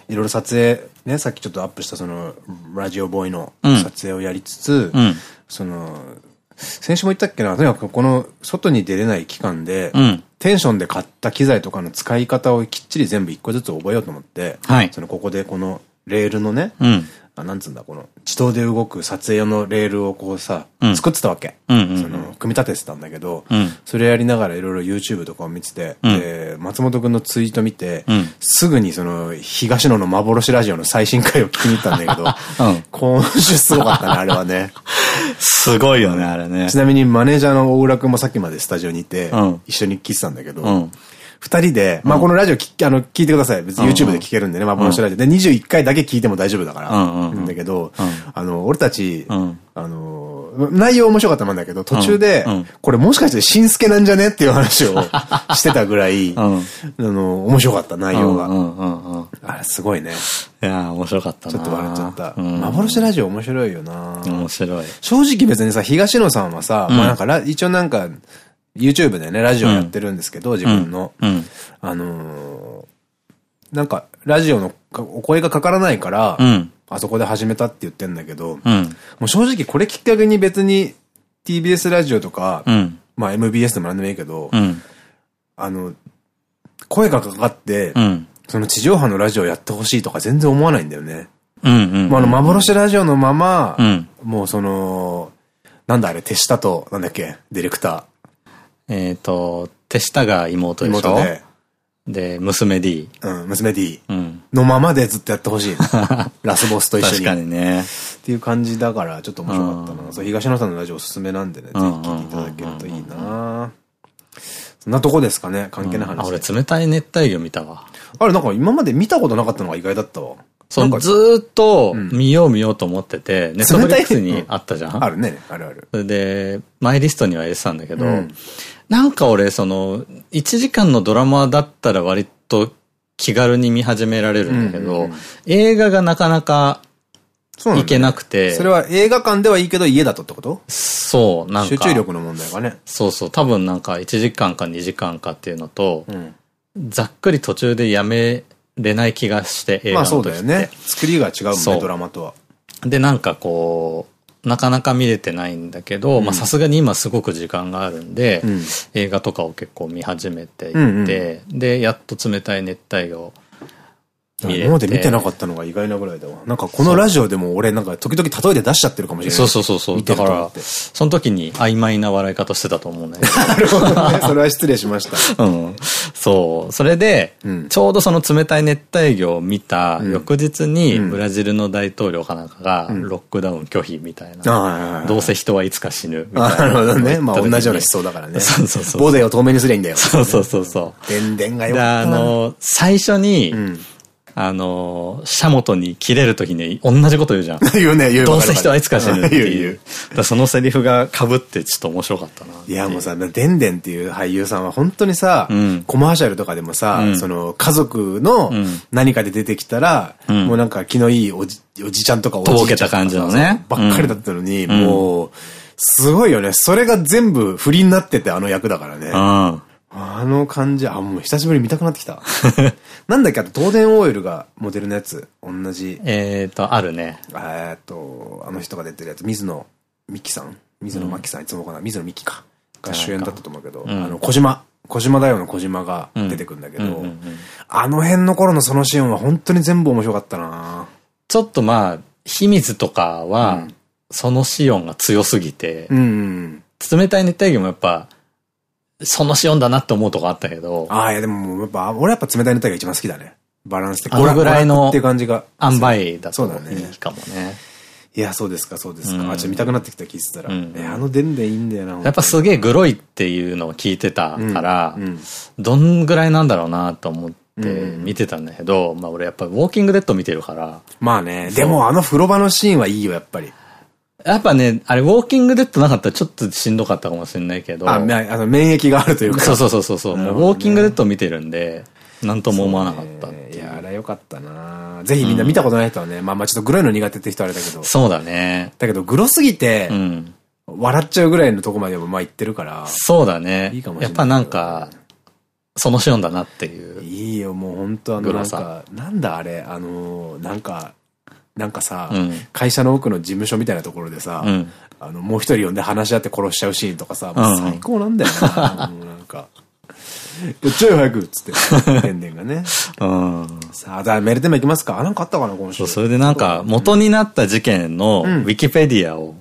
日、いろいろ撮影、ね、さっきちょっとアップしたその、ラジオボーイの撮影をやりつつ、うん、その、先週も言ったっけな、とにかくこの外に出れない期間で、うん、テンションで買った機材とかの使い方をきっちり全部一個ずつ覚えようと思って、はい、そのここでこのレールのね、なんつうんだ、この、自動で動く撮影用のレールをこうさ、うん、作ってたわけ。その、組み立ててたんだけど、うん、それやりながらいろいろ YouTube とかを見てて、うん、で、松本くんのツイート見て、すぐにその、東野の幻ラジオの最新回を聞きに行ったんだけど、*laughs* 今週すごかったね、あれはね。すごいよね、あれね。ちなみにマネージャーの大浦くんもさっきまでスタジオにいて、一緒に聞いてたんだけど、二人で、まあこのラジオ聞あの、聞いてください。別に YouTube で聞けるんでね、幻ラジオ。で、21回だけ聞いても大丈夫だから。んだけど、あの、俺たち、あの、内容面白かったもんだけど、途中で、これもしかしてしんすけなんじゃねっていう話を *laughs* してたぐらい、あの、面白かった内容が。あれすごいね。いや面白かったちょっと笑っちゃった。幻ラジオ面白いよな面白い。正直別にさ、東野さんはさ、まあなんか、一応なんか、YouTube でね、ラジオやってるんですけど、自分の。あのなんか、ラジオのお声がかからないから、あそこで始めたって言ってんだけど、もう正直これきっかけに別に TBS ラジオとか、まあ MBS でもなんでもいいけど、あの、声がかかって、その地上波のラジオやってほしいとか全然思わないんだよね。まあ、あの、幻ラジオのまま、もうその、なんだあれ、手下と、なんだっけ、ディレクター。えっと、手下が妹でしょ？妹で。で、娘 D。うん、娘 D。うん。のままでずっとやってほしい。*laughs* ラスボスと一緒に。確かにね。っていう感じだから、ちょっと面白かったな。そう、東野さんのラジオおすすめなんでね、ぜひ聞いていただけるといいなそんなとこですかね、関係ない話。あ、俺冷たい熱帯魚見たわ。あれ、なんか今まで見たことなかったのが意外だったわ。そう、ずっと見よう見ようと思ってて、ネットフリックスにあったじゃんあるね、あるある。それで、マイリストには入れてたんだけど、なんか俺、その、1時間のドラマだったら割と気軽に見始められるんだけど、映画がなかなかいけなくて、それは映画館ではいいけど家だとってこと？そう、なんか。集中力の問題がね。そうそう、多分なんか1時間か2時間かっていうのと、うん、ざっくり途中でやめれない気がして、映画のまあそうだよね。作りが違うもんね、ドラマとは。で、なんかこう、なかなか見れてないんだけど、まあさすがに今すごく時間があるんで、うん、映画とかを結構見始めていて、うんうん、で、やっと冷たい熱帯魚今まで見てなかったのが意外なぐらいだわ。なんかこのラジオでも俺なんか時々例えて出しちゃってるかもしれない。そうそうそうそう。だから、その時に曖昧な笑い方してたと思うんだけど。なるほどね。それは失礼しました。*laughs* うん。そう。それで、うん、ちょうどその冷たい熱帯魚を見た翌日にブラジルの大統領かなんかがロックダウン拒否みたいな。どうせ人はいつか死ぬみたいな。なるほどね。まあ同じような思想だからね。*laughs* そうそうそう。ボデを透明にすりゃいいんだよ。そうそうそうそう。電電がよかったあの、最初に、あの、シャモトに切れるときに同じこと言うじゃん。*laughs* 言うね、言うどうせ人はいつか死ぬっていう。*laughs* 言うそのセリフが被ってちょっと面白かったな。いやもうさ、デンデンっていう俳優さんは本当にさ、うん、コマーシャルとかでもさ、うん、その家族の何かで出てきたら、うん、もうなんか気のいいおじおじちゃんとかおじとけた感じのね。ばっかりだったのに、もう、すごいよね。それが全部振りになっててあの役だからね。あの感じ、あ、もう久しぶりに見たくなってきた。*laughs* なんだっけ、あと、東電オイルがモデルのやつ、同じ。えっと、あるね。えっと、あの人が出てるやつ、水野美紀さん？水野真紀さん、いつもかな水野美紀か。が主演だったと思うけど、あの、小島。小島だよの小島が出てくるんだけど、あの辺の頃のそのシーンは本当に全部面白かったな。ちょっとまあ、秘密とかは、そのシオンが強すぎて、冷たい熱帯魚もやっぱ、そのシオンだなって思うとこあったけど。ああ、いやでも、やっぱ、俺やっぱ冷たいネタが一番好きだね。バランス的に。あのぐらいの、っていう感じが。塩梅だといいかもね。いや、そうですか、そうですか。あ、ちょっと見たくなってきた聞いてたら。え、あのでんでいいんだよな。やっぱすげえグロいっていうのを聞いてたから、どんぐらいなんだろうなと思って。見てたんだけど、まあ俺やっぱウォーキングデッド見てるから。まあね、でもあの風呂場のシーンはいいよ、やっぱり。やっぱね、あれ、ウォーキングデッドなかったらちょっとしんどかったかもしれないけど。あ、あの、免疫があるというか。そうそうそうそう。ね、ウォーキングデッド見てるんで、なんとも思わなかったいや、あれよかったなぜひみんな見たことない人はね、まあまあちょっとグロいの苦手って人あれだけど。そうだね。だけど、グロすぎて、笑っちゃうぐらいのとこまでもまあ行ってるから。そうだね。いいかもしれない。やっぱなんか、そのシオンだなっていう。いいよ、もう本当あの、なんか、なんだあれ、あの、なんか、なんかさ、うん、会社の奥の事務所みたいなところでさ、うん、あの、もう一人呼んで話し合って殺しちゃうシーンとかさ、最高なんだよな、なんか。ちょい早くっつって、天然がね。*laughs* うん。さあ、じゃあメールテーマいきますかあ、なんかあったかな、今週。そう、それでなんか、元になった事件の、ウィキペディアを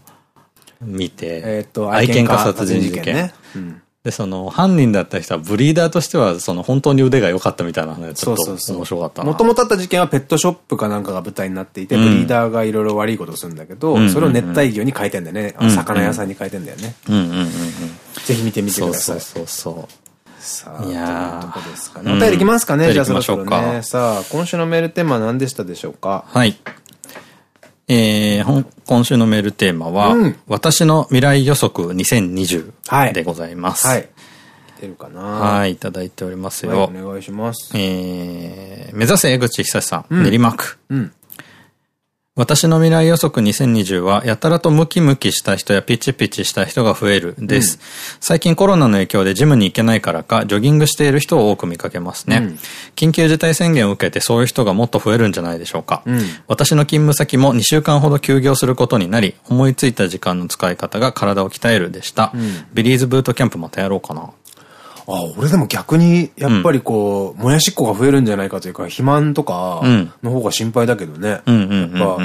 見て、えっと、愛犬家殺人事件。ね。うんで、その、犯人だった人はブリーダーとしては、その、本当に腕が良かったみたいな話、ちょっと面白かったもともとあった事件はペットショップかなんかが舞台になっていて、うん、ブリーダーがいろいろ悪いことをするんだけど、それを熱帯魚に変えてんだよね。魚屋さんに変えてんだよね。ぜひ見てみてください。そうそうそうさあ、いやこですかね。お便りいきますかね、じゃあそろそろね。さあ、今週のメールテーマは何でしたでしょうか？はい。えー、今週のメールテーマは、うん、私の未来予測2020でございます。はい。はい、出るかなはい、いただいておりますよ。はい、お願いします。えー、目指せ江口久さん、うん、練馬区。うん。私の未来予測2020は、やたらとムキムキした人やピチピチした人が増えるです。うん、最近コロナの影響でジムに行けないからか、ジョギングしている人を多く見かけますね。うん、緊急事態宣言を受けてそういう人がもっと増えるんじゃないでしょうか。うん、私の勤務先も2週間ほど休業することになり、思いついた時間の使い方が体を鍛えるでした。ビリーズブートキャンプまたやろうかな。あ、俺でも逆に、やっぱりこう、もやしっこが増えるんじゃないかというか、肥満とかの方が心配だけどね。やっぱ、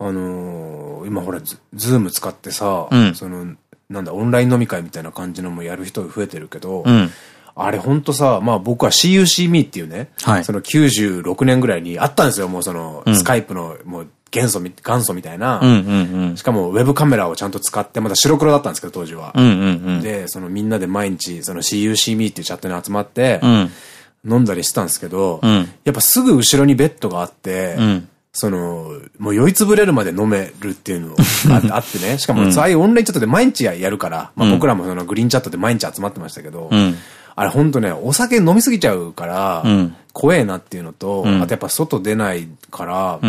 あのー、今ほらズ、ズーム使ってさ、うん、その、なんだ、オンライン飲み会みたいな感じのもやる人増えてるけど、うん、あれほんとさ、まあ僕は CUCME っていうね、はい、その96年ぐらいにあったんですよ、もうその、スカイプの、もう元素、元祖みたいな。しかもウェブカメラをちゃんと使って、まだ白黒だったんですけど、当時は。で、そのみんなで毎日、その CUCME っていうチャットに集まって、飲んだりしてたんですけど、うん、やっぱすぐ後ろにベッドがあって、うん。その、もう酔いつぶれるまで飲めるっていうのがあってね。しかも、ああいうオンラインチャットで毎日やるから、まあ僕らもそのグリーンチャットで毎日集まってましたけど、うん、あれほんとね、お酒飲みすぎちゃうから、怖えなっていうのと、あとやっぱ外出ないから、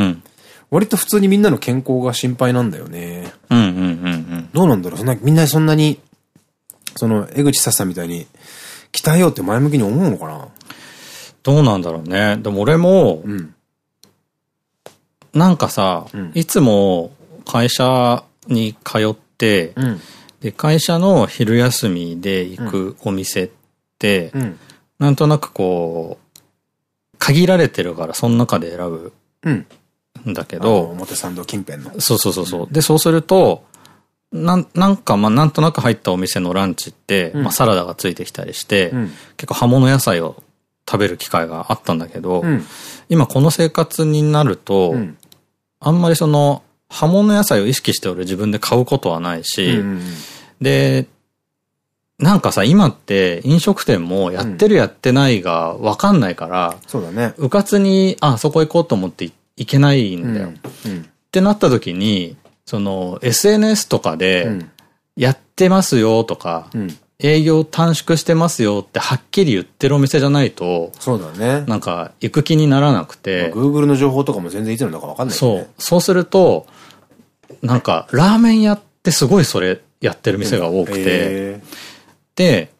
割と普通にみんなの健康が心配なんだよね。どうなんだろう？そんな、みんなそんなに、その、江口ささんみたいに、鍛えようって前向きに思うのかな？どうなんだろうね。でも俺も、うん。なんかさ、うん、いつも会社に通って、うん、で、会社の昼休みで行くお店って、うん、なんとなくこう、限られてるからその中で選ぶんだけど、表参道近辺の。そうそうそうそう。で、そうすると、なん、なんか、まあ、なんとなく入ったお店のランチって、まあ、サラダがついてきたりして、結構葉物野菜を食べる機会があったんだけど、今この生活になると、あんまりその、葉物野菜を意識して俺自分で買うことはないし、で、なんかさ、今って飲食店もやってるやってないがわかんないから、そうだね。うかつに、あ、そこ行こうと思って行けないんだよ。うんうん、ってなった時に、その、SNS とかで、やってますよとか、うん営業短縮してますよってはっきり言ってるお店じゃないと、そうだね。なんか行く気にならなくて。Google の情報とかも全然いつのだかわかんない、ね、そう。そうすると、なんかラーメン屋ってすごいそれやってる店が多くて、で、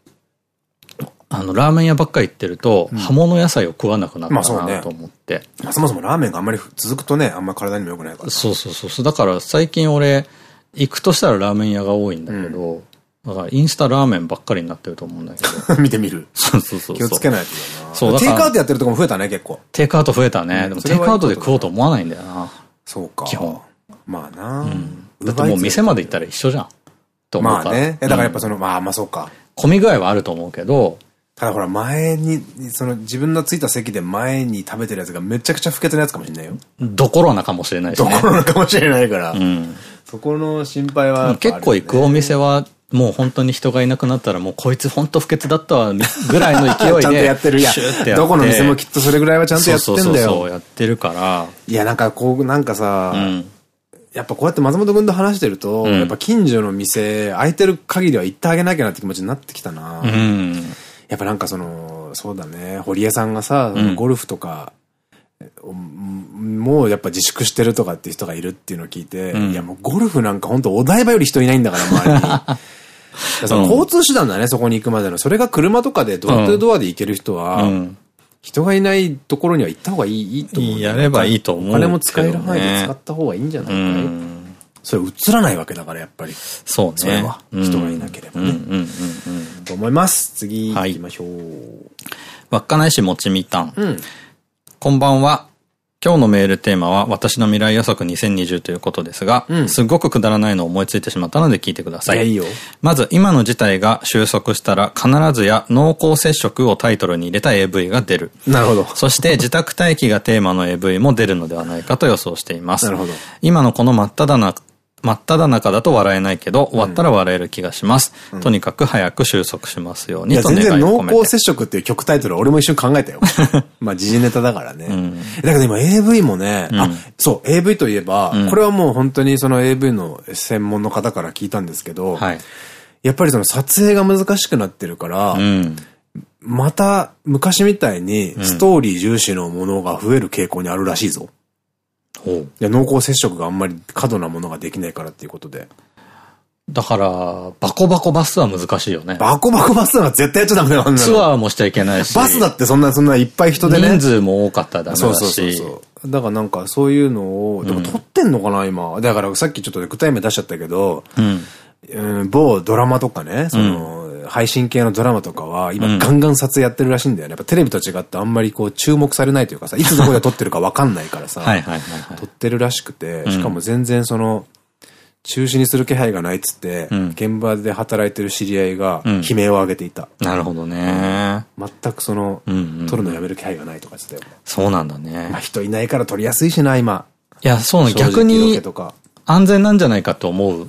あの、ラーメン屋ばっかり行ってると、葉物野菜を食わなくなったなと思って。まあそもそもラーメンがあんまり続くとね、あんまり体にも良くないから。そうそうそう。だから最近俺、行くとしたらラーメン屋が多いんだけど、うんだからインスタラーメンばっかりになってると思うんだけど。*laughs* 見てみる。そうそうそう。気をつけないとな。そうだテイクアウトやってるとこも増えたね、結構。テイクアウト増えたね。でもテイクアウトで食おうと思わないんだよな。そうか。基本。まあな。だってもう店まで行ったら一緒じゃん。と思うから。まあね。だからやっぱその、まあまあそうか。混み具合はあると思うけど、ただほら前に、その自分のついた席で前に食べてるやつがめちゃくちゃ不潔なやつかもしれないよ。どコロナかもしれないしね。どコロナかもしれないから。うん。そこの心配は、結構行くお店はもう本当に人がいなくなったらもうこいつ本当不潔だったわぐらいの勢いで。*laughs* ちゃんとやってる。やどこの店もきっとそれぐらいはちゃんとやってんだよ。そうそうやってるから。いや、なんかこう、なんかさ、うん、やっぱこうやって松本君と話してると、うん、やっぱ近所の店、空いてる限りは行ってあげなきゃなって気持ちになってきたな。うん、やっぱなんかその、そうだね、堀江さんがさ、ゴルフとか、もうやっぱ自粛してるとかっていう人がいるっていうのを聞いて、いやもうゴルフなんか本当お台場より人いないんだから、周りに。*laughs* その交通手段だね、そこに行くまでの。それが車とかでドアトゥドアで行ける人は、人がいないところには行った方がいいいいと思う。やればいいと思う。お金も使える範囲で使った方がいいんじゃないかい？それ映らないわけだからやっぱり。そうね。それは。人がいなければね。と思います。次行きましょう。稚内市もちみたん。うん、こんばんは。今日のメールテーマは私の未来予測2020ということですが、うん、すっごくくだらないのを思いついてしまったので聞いてください。いいまず、今の事態が収束したら必ずや濃厚接触をタイトルに入れた AV が出る。なるほど。そして自宅待機がテーマの AV も出るのではないかと予想しています。なるほど。今のこの真っ只中真っ只中だと笑えないけど、終わったら笑える気がします。うん、とにかく早く収束しますようにと願い全然濃厚接触っていう曲タイトル俺も一瞬考えたよ。*laughs* まあ時事ネタだからね。うん、だけど今 AV もね、うん、あ、そう、AV といえば、これはもう本当にその AV の専門の方から聞いたんですけど、はい、やっぱりその撮影が難しくなってるから、また昔みたいにストーリー重視のものが増える傾向にあるらしいぞ。いや濃厚接触があんまり過度なものができないからっていうことで。だから、バコバコバスは難しいよね。バコバコバスは絶対やっちゃダメだよ、ツアーもしちゃいけないし。バスだってそんな、そんないっぱい人でね。人数も多かっただし。そうそうそうだからなんかそういうのを、でも撮ってんのかな、今。だからさっきちょっと具体名出しちゃったけど、うん、うん、某ドラマとかね、その、うん配信系のドラマとかは、今ガンガン撮影やってるらしいんだよね。やっぱテレビと違ってあんまりこう注目されないというかさ、いつどこで *laughs* 撮ってるかわかんないからさ、撮ってるらしくて、しかも全然その、中止にする気配がないっつって、うん、現場で働いてる知り合いが悲鳴を上げていた。なるほどね。全くその、撮るのやめる気配がないとか言ってたよ。そうなんだね。まあ人いないから撮りやすいしな、今。いや、そうね、逆に安全なんじゃないかと思う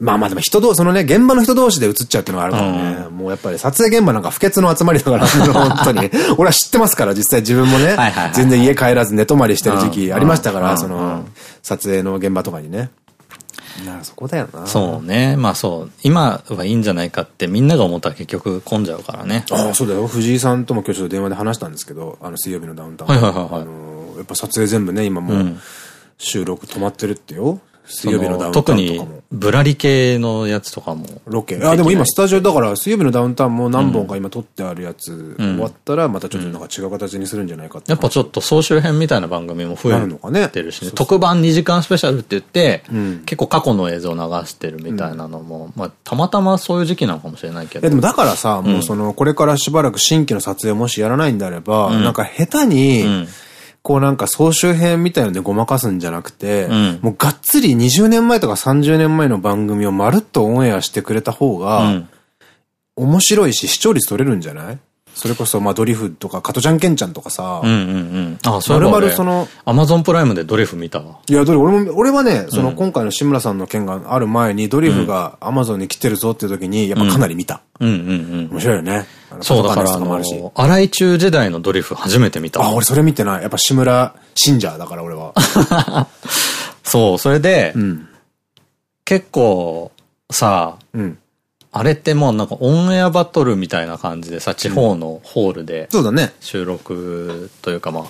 まあまあでも人同そのね、現場の人同士で映っちゃうっていうのがあるからね。うん、もうやっぱり撮影現場なんか不潔の集まりだから、*laughs* 本当に。俺は知ってますから、実際自分もね、全然家帰らず寝泊まりしてる時期ありましたから、その、撮影の現場とかにね。なそこだよな。そうね。まあそう。今はいいんじゃないかってみんなが思ったら結局混んじゃうからね。ああ、そうだよ。藤井さんとも今日ちょっと電話で話したんですけど、あの水曜日のダウンタウン。はいはいはい、はい。あの、やっぱ撮影全部ね、今もう収録止まってるってよ。水曜日のダウンタウン特に、ぶらり系のやつとかも。ロケ。あ、でも今スタジオだから、水曜日のダウンタウンも何本か今撮ってあるやつ、終わったら、またちょっとなんか違う形にするんじゃないかって。やっぱちょっと総集編みたいな番組も増えてるしね。特番2時間スペシャルって言って、結構過去の映像を流してるみたいなのも、まあ、たまたまそういう時期なのかもしれないけど。でもだからさ、もうその、これからしばらく新規の撮影もしやらないんであれば、なんか下手に、こうなんか総集編みたいのでごまかすんじゃなくて、うん、もうがっつり20年前とか30年前の番組をまるっとオンエアしてくれた方が、面白いし視聴率取れるんじゃない？それこそ、まあ、ドリフとか、加トちゃんケンちゃんとかさ。うんうんうん。あ、それまるその、アマゾンプライムでドリフ見たわ。いや、ドリフ、俺も、俺はね、その、今回の志村さんの件がある前に、ドリフがアマゾンに来てるぞっていう時に、やっぱかなり見た。うんうんうん。面白いよね。そう、だから、あの、荒井中時代のドリフ初めて見た。あ、俺それ見てない。やっぱ志村信者だから、俺は。*laughs* そう、それで、結構、さ、うんあれってもうなんかオンエアバトルみたいな感じでさ、地方のホールで。そうだね。収録というかまあ、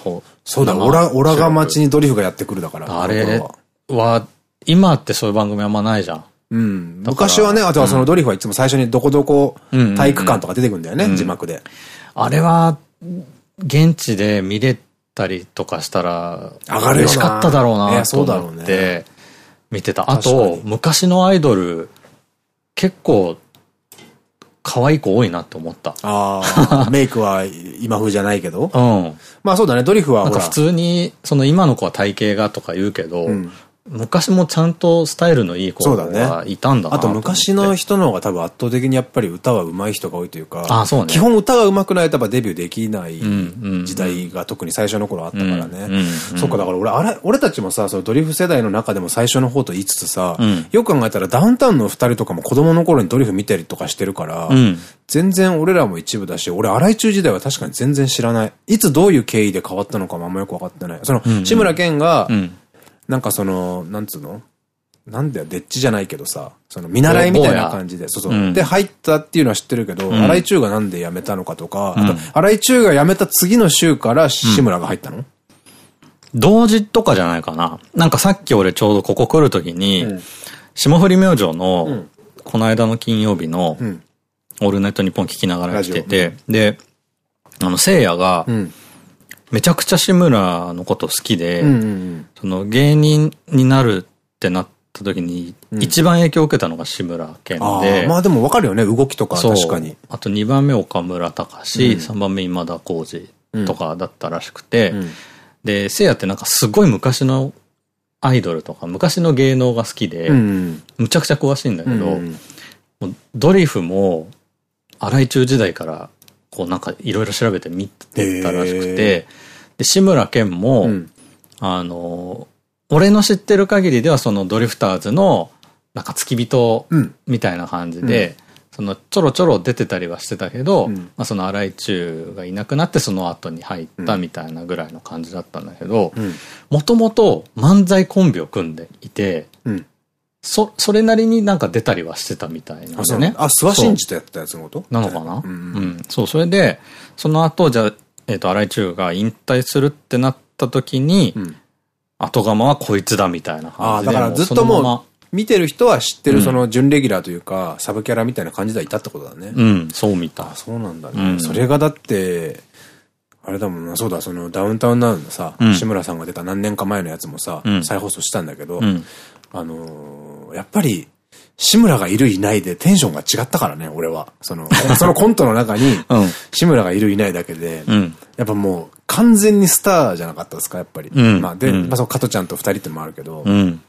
そうだ、オラ、オラが街にドリフがやってくるだから。あれは、今ってそういう番組あんまないじゃん。うん。昔はね、あとはそのドリフはいつも最初にどこどこ体育館とか出てくるんだよね、字幕で。あれは、現地で見れたりとかしたら、上がる嬉しかっただろうなと思って見てた。あと、昔のアイドル、結構可愛い子多いなって思った。ああ、*laughs* メイクは今風じゃないけど。うん。まあそうだね、ドリフはなんか普通に、その今の子は体型がとか言うけど、うん、昔もちゃんとスタイルのいい子がいたんだな、ね、あと昔の人の方が多分圧倒的にやっぱり歌は上手い人が多いというか、あそうね、基本歌が上手くないとデビューできない時代が特に最初の頃あったからね。そっか、だから俺、あれ、俺たちもさ、そのドリフ世代の中でも最初の方と言いつつさ、うん、よく考えたらダウンタウンの二人とかも子供の頃にドリフ見たりとかしてるから、うん、全然俺らも一部だし、俺、荒井中時代は確かに全然知らない。いつどういう経緯で変わったのかもあんまよくわかってない。その、志村けんが、なんかその、なんつうの？なんだよ、でっちじゃないけどさ、その見習いみたいな感じで、そうそう。で、入ったっていうのは知ってるけど、荒井中がなんで辞めたのかとか、あと、荒井中が辞めた次の週から志村が入ったの？同時とかじゃないかな。なんかさっき俺ちょうどここ来るときに、霜降り明星の、この間の金曜日の、オールナイトニッポン聞きながら来てて、で、あの、聖夜が、めちゃくちゃ志村のこと好きで、その芸人になるってなった時に、一番影響を受けたのが志村けんで。まあでもわかるよね、動きとか確かに。あと2番目岡村隆史、3番目今田耕司とかだったらしくて、で、せいやってなんかすごい昔のアイドルとか昔の芸能が好きで、むちゃくちゃ詳しいんだけど、ドリフも荒井中時代からこうなんかいろいろ調べて見てたらしくて、で、志村けんも、うん、あの、俺の知ってる限りではそのドリフターズのなんか付き人みたいな感じで、うん、そのちょろちょろ出てたりはしてたけど、うん、まあその荒井中がいなくなってその後に入ったみたいなぐらいの感じだったんだけど、もともと漫才コンビを組んでいて、そ、それなりになんか出たりはしてたみたいなんでね。あ、諏訪真二とやったやつのこと？なのかな？うん。そう、それで、その後、じゃあ、えっ、と、荒井中が引退するってなった時に、後釜はこいつだみたいな感じで。あ、だからずっともう、見てる人は知ってるその準レギュラーというか、サブキャラみたいな感じではいたってことだね。うん、そうみたい。そうなんだね。それがだって、あれだもんな、そうだ、そのダウンタウンナウンのさ、志村さんが出た何年か前のやつもさ、再放送したんだけど、あのー、やっぱり、志村がいるいないでテンションが違ったからね、俺は。その、*laughs* そのコントの中に、志村がいるいないだけで、うん、やっぱもう完全にスターじゃなかったですか、やっぱり。うん、まあ、で、まあその加トちゃんと二人ってのもあるけど、うん、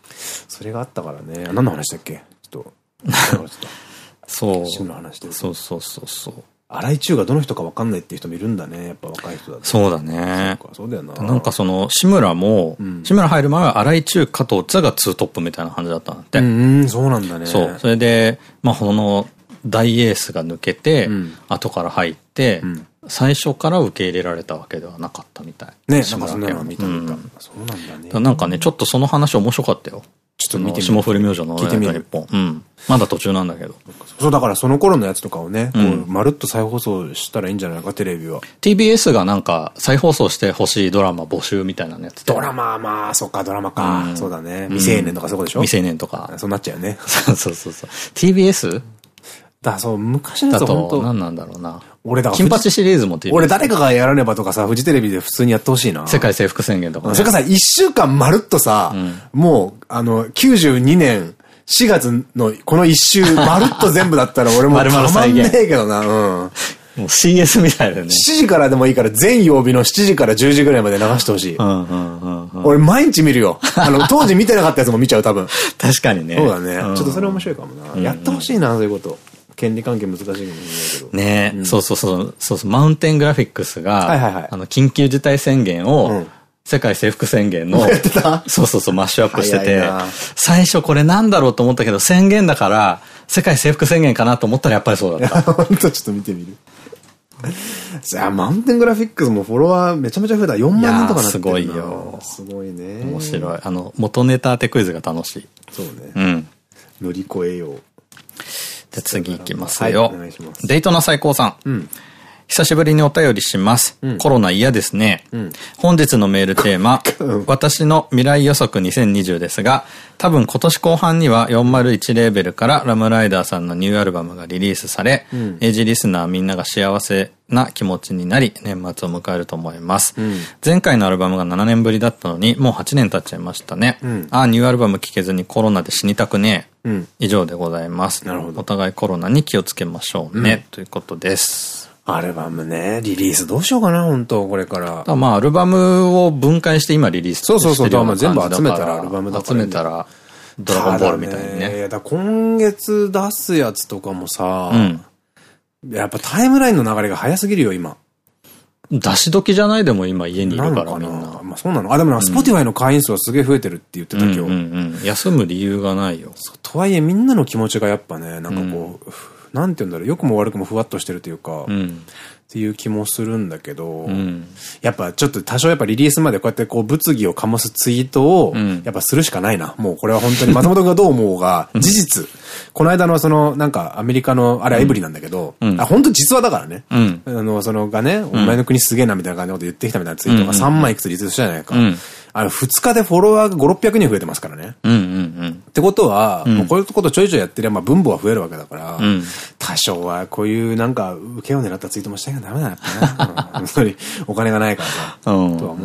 それがあったからね。何の話だっけ？ちょっと。*laughs* そう。志村の話で。そうそうそうそう。荒井中がどの人か分かんないっていう人もいるんだね。やっぱ若い人だと。そうだね。そうだよな。なんかその、志村も、うん、志村入る前は荒井中、加藤津がツートップみたいな感じだったんだって。うん、そうなんだね。そう。それで、まあ、この、大エースが抜けて、うん、後から入って、うん、最初から受け入れられたわけではなかったみたい。ね、なんかそんなの見た見た。そうなんだね。なんかね、ちょっとその話面白かったよ。ちょっと見てみ霜降り明星の聞いてみる。うん。まだ途中なんだけど。そうだからその頃のやつとかをね、こう、まるっと再放送したらいいんじゃないか、テレビは。TBS がなんか再放送してほしいドラマ募集みたいなやつ。ドラマ、まあ、そっか、ドラマか。そうだね。未成年とかそうこでしょ？未成年とか。そうなっちゃうよね。*laughs* そうそうそう。TBS? だ、そう、昔のやつは本当何なんだろうな。俺だ金八シリーズも俺誰かがやらねばとかさ、フジテレビで普通にやってほしいな。世界征服宣言とか、ね。それからさ、一週間まるっとさ、うん、もう、あの、92年4月のこの一週まるっと全部だったら *laughs* 俺もたまんねえけどな。うん。もう CS みたいだね。7時からでもいいから全曜日の7時から10時ぐらいまで流してほしい。俺毎日見るよ。あの、*laughs* 当時見てなかったやつも見ちゃう多分。確かにね。そうだね。ちょっとそれ面白いかもな。やってほしいな、そういうこと。権利関係難しいかもしれないけど。ね、うん、そうそうそう、そうそう、マウンテングラフィックスが、あの、緊急事態宣言を、世界征服宣言の、*laughs* そうそうそう、マッシュアップしてて、最初これなんだろうと思ったけど、宣言だから、世界征服宣言かなと思ったらやっぱりそうだった。*laughs* 本当ちょっと見てみる。じゃあ、マウンテングラフィックスもフォロワーめちゃめちゃ増えた。4万人とかなってるすごいよ。すごいね。面白い。あの、元ネタ当てクイズが楽しい。そうね。うん。乗り越えよう。じゃ次行きますよ。はい、お願いします。デートの最高さん。うん。久しぶりにお便りします。うん、コロナ嫌ですね。うん、本日のメールテーマ、*laughs* 私の未来予測2020ですが、多分今年後半には401レーベルからラムライダーさんのニューアルバムがリリースされ、うん、エイジリスナーみんなが幸せな気持ちになり、年末を迎えると思います。うん、前回のアルバムが7年ぶりだったのに、もう8年経っちゃいましたね。うん、ああ、ニューアルバム聴けずにコロナで死にたくねえ。うん、以上でございます。なるほど。お互いコロナに気をつけましょうね。ということです。アルバムね、リリースどうしようかな、本当これから。まあ、アルバムを分解して今リリースそうそうそう、まあ、全部集めたらアルバムだから。集めたら、ドラゴンボールみたいにね。ねだ今月出すやつとかもさ、うん、やっぱタイムラインの流れが早すぎるよ、今。出し時じゃないでも今家にいるからみんな。まあそうなの。あ、でもな、スポティファイの会員数はすげえ増えてるって言ってた今日。休む理由がないよ。とはいえみんなの気持ちがやっぱね、なんかこう、うん。なんて言うんだろう、良くも悪くもふわっとしてるというか、うん、っていう気もするんだけど、うん、やっぱちょっと多少やっぱリリースまでこうやってこう物議を醸すツイートを、やっぱするしかないな。もうこれは本当に *laughs* 松本がどう思うが、事実。この間のその、なんかアメリカの、あれはエブリなんだけど、あ、本当実話だからね。あの、そのがね、お前の国すげえなみたいな感じのこと言ってきたみたいなツイートが3万いくつリツイートしたじゃないか。あの、2日でフォロワーが5、600人増えてますからね。ってことは、もうこういうことちょいちょいやってれば分母は増えるわけだから、多少はこういうなんか、受けを狙ったツイートもしたいがダメだよな。*laughs* 本当にお金がないからさ。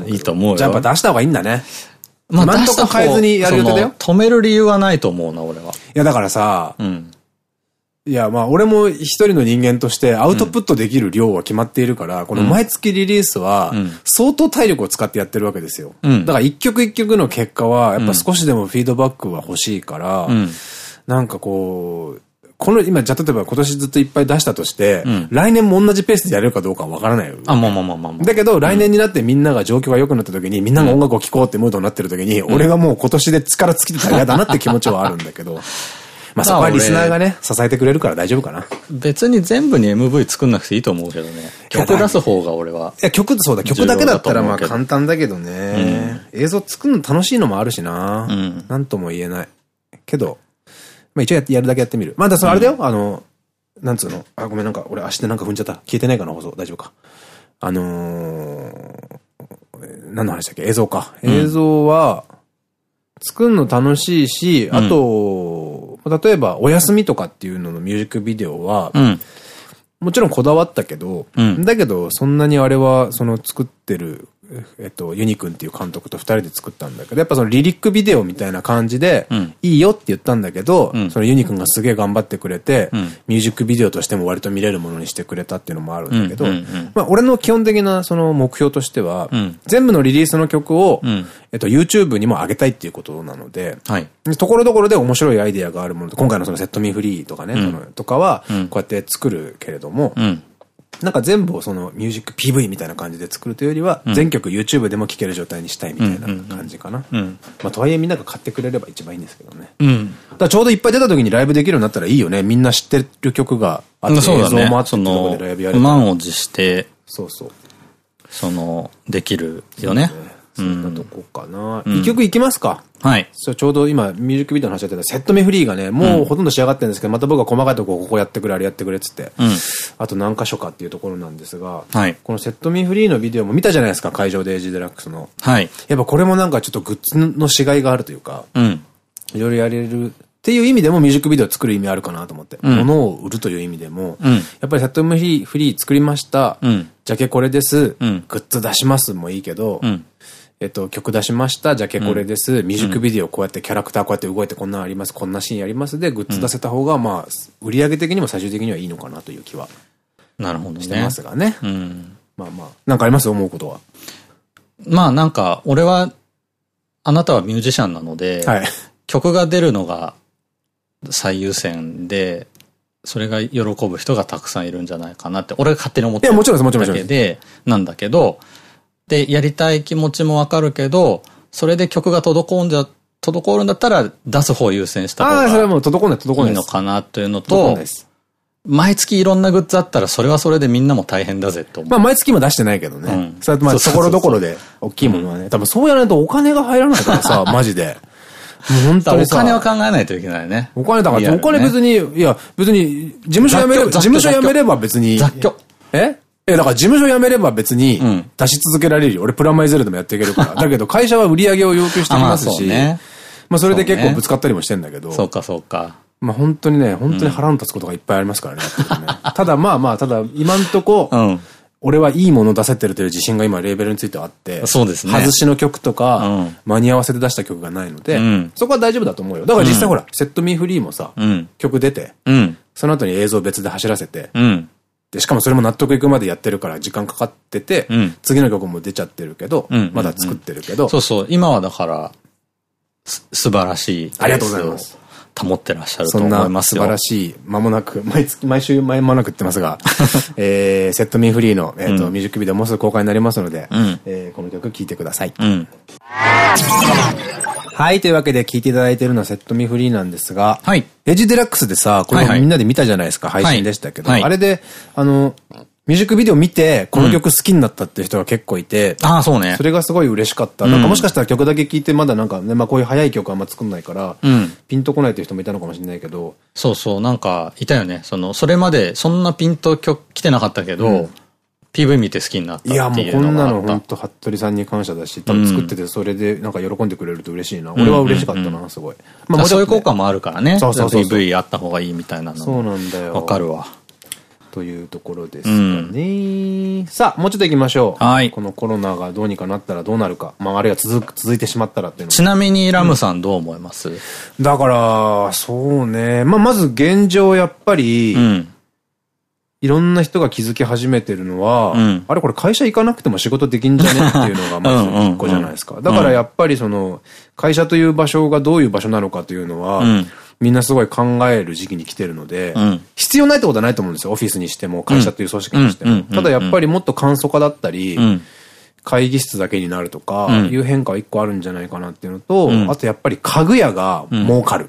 いいと思うよ。じゃあやっぱ出した方がいいんだね。まあ、今んとこ変えずにやる予定だよ。止める理由はないと思うな、俺は。いや、だからさ、うん。いや、まあ、俺も一人の人間としてアウトプットできる量は決まっているから、うん、この毎月リリースは、相当体力を使ってやってるわけですよ。うん、だから一曲一曲の結果は、やっぱ少しでもフィードバックは欲しいから、うん、なんかこう、この今、じゃ例えば今年ずっといっぱい出したとして、うん、来年も同じペースでやれるかどうかはわからないよ。あ、まあまあまあまあ、だけど、来年になってみんなが状況が良くなった時に、みんなが音楽を聴こうってムードになってる時に、うん、俺がもう今年で力尽きてたら嫌だなって気持ちはあるんだけど。*laughs* まあそこはリスナーがね、支えてくれるから大丈夫かな。別に全部に MV 作んなくていいと思うけどね。曲出す方が俺は。いや、曲、そうだ、曲だけだったらまあ簡単だけどね。うん、映像作るの楽しいのもあるしな。うん、なんとも言えない。けど、まあ一応ややるだけやってみる。まあだ、それあれだよ、うん、あの、なんつうの？あ、ごめん、なんか俺足でなんか踏んじゃった。消えてないかな、放送。大丈夫か。あのー、何の話だっけ？映像か。映像は、作るの楽しいし、あと、例えば、お休みとかっていうののミュージックビデオは、もちろんこだわったけど、だけど、そんなにあれは、その作ってるえっと、ユニくんっていう監督と二人で作ったんだけど、やっぱそのリリックビデオみたいな感じで、うん、いいよって言ったんだけど、うん、そのユニくんがすげえ頑張ってくれて、うん、ミュージックビデオとしても割と見れるものにしてくれたっていうのもあるんだけど、まあ俺の基本的なその目標としては、全部のリリースの曲を、えっと、YouTube にも上げたいっていうことなので、はい、ところどころで面白いアイディアがあるもの今回のそのセットミーフリーとかね、とかは、こうやって作るけれども、なんか全部をそのミュージック PV みたいな感じで作るというよりは、全曲 YouTube でも聴ける状態にしたいみたいな感じかな。まあとはいえみんなが買ってくれれば一番いいんですけどね。うん。だからちょうどいっぱい出た時にライブできるようになったらいいよね。みんな知ってる曲があって、映像もあってとこでライブやる。満を持して、そうそう。その、できるよね。そんなとこかな。一、曲いきますか。はい。そう、ちょうど今、ミュージックビデオの話やってたセットメフリーがね、もうほとんど仕上がってるんですけど、また僕は細かいとこここやってくれ、あれやってくれっつって。うん。あと何箇所かっていうところなんですが、はい。このセットミフリーのビデオも見たじゃないですか、会場でエイジデラックスの。はい。やっぱこれもなんかちょっとグッズのしがいがあるというか、うん。いろいろやれるっていう意味でもミュージックビデオ作る意味あるかなと思って。うん、物を売るという意味でも、うん、やっぱりセットムフリーフリー作りました。うん、ジャケこれです。うん、グッズ出しますもいいけど、うん、えっと、曲出しました。ジャケこれです。ミュージックビデオこうやってキャラクターこうやって動いてこんなあります。こんなシーンありますで、グッズ出せた方が、まあ、売上的にも最終的にはいいのかなという気は。なるほどね。してますがね。うん。まあまあ。なんかあります？思うことは。まあなんか、俺は、あなたはミュージシャンなので、はい、曲が出るのが最優先で、それが喜ぶ人がたくさんいるんじゃないかなって、俺が勝手に思ってるだけで、なんだけど、で、やりたい気持ちもわかるけど、それで曲が滞んじゃ、滞るんだったら出す方優先した方がいいのかなというのと、毎月いろんなグッズあったらそれはそれでみんなも大変だぜと。まあ毎月も出してないけどね。うん、そうやってまあところどころで大きいものはね。多分そうやらないとお金が入らないからさ、*laughs* マジで。もう本当にお金は考えないといけないね。お金だから、お金別に、いや、別に、事務所辞めれば、事務所辞めれば別に。雑居。え？え、だから事務所辞めれば別に出し続けられるよ。俺プラマイゼロでもやっていけるから。*laughs* だけど会社は売り上げを要求してきますし、まあそれで結構ぶつかったりもしてんだけど。そうかそうか。まあ本当にね、本当に腹の立つことがいっぱいありますからね。*laughs* ただまあまあ、ただ今んとこ、俺はいいもの出せてるという自信が今レーベルについてあって、そうですね。外しの曲とか、間に合わせて出した曲がないので、そこは大丈夫だと思うよ。だから実際ほら、セットミーフリーもさ、曲出て、その後に映像別で走らせて、で、しかもそれも納得いくまでやってるから時間かかってて、うん、次の曲も出ちゃってるけど、まだ作ってるけど。そうそう、今はだから、す、素晴らしい。ありがとうございます。保ってらっしゃると思いますよ。素晴らしい、間もなく、毎月、毎週間もなく言ってますが、*laughs* えー、セットミーフリーの、えっ、ー、と、うん、ミュージックビデオもうすぐ公開になりますので、うん、えー、この曲聴いてください。うん、はい、というわけで聴いていただいているのはセットミーフリーなんですが、はい。エッジデラックスでさ、これみんなで見たじゃないですか、配信でしたけど、はい、あれで、あの、ミュージックビデオ見て、この曲好きになったっていう人が結構いて、ああ、そうね。それがすごい嬉しかった。なんかもしかしたら曲だけ聴いてまだなんかね、まあこういう早い曲あんま作んないから、うん、ピンとこないっていう人もいたのかもしれないけど。そうそう、なんか、いたよね。その、それまでそんなピンと曲来てなかったけど、うん、PV 見て好きになったいや、もうこんなの本当服部さんに感謝だし、多分作っててそれでなんか喜んでくれると嬉しいな。俺は嬉しかったな、すごい。まあそういう効果もあるからね。そうそうそう。PV あった方がいいみたいなの。そうなんだよ。わかるわ。というところですかね。うん、さあ、もうちょっと行きましょう。はい。このコロナがどうにかなったらどうなるか。まあ、あるいは続く、続いてしまったらっていうのちなみにラムさんどう思います、うん、だから、そうね。まあ、まず現状やっぱり、うん、いろんな人が気づき始めてるのは、うん、あれこれ会社行かなくても仕事できんじゃねっていうのがまず一個じゃないですか。だからやっぱりその、会社という場所がどういう場所なのかというのは、みんなすごい考える時期に来てるので、うん、必要ないってことはないと思うんですよ。オフィスにしても、会社という組織にしても。ただやっぱりもっと簡素化だったり、会議室だけになるとか、いう変化は一個あるんじゃないかなっていうのと、あとやっぱり家具屋が儲かる。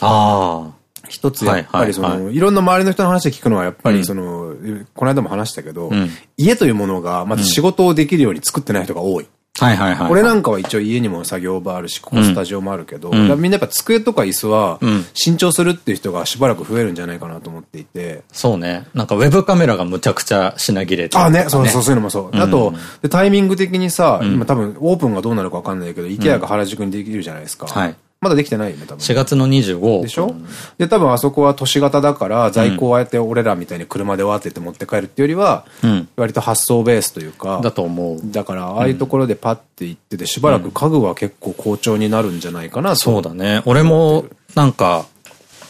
ああ。一つやっぱりその、いろんな周りの人の話で聞くのはやっぱりその、この間も話したけど、家というものがまず仕事をできるように作ってない人が多い。はいはいはい。俺なんかは一応家にも作業場あるし、ここスタジオもあるけど、うん、みんなやっぱ机とか椅子は、新調するっていう人がしばらく増えるんじゃないかなと思っていて。そうね。なんかウェブカメラがむちゃくちゃ品切れて、ね、あね、そうそう、そういうのもそう。あと、で、タイミング的にさ、今多分オープンがどうなるかわかんないけど、イケアが原宿にできるじゃないですか。はい。まだできてないよね、多分。4月の25。でしょ？で、多分あそこは都市型だから、在庫をああやって俺らみたいに車でわーってって持って帰るっていうよりは、うん、割と発想ベースというか。だと思う。だから、ああいうところでパッて行ってて、しばらく家具は結構好調になるんじゃないかな、うん、そうだね。俺も、なんか、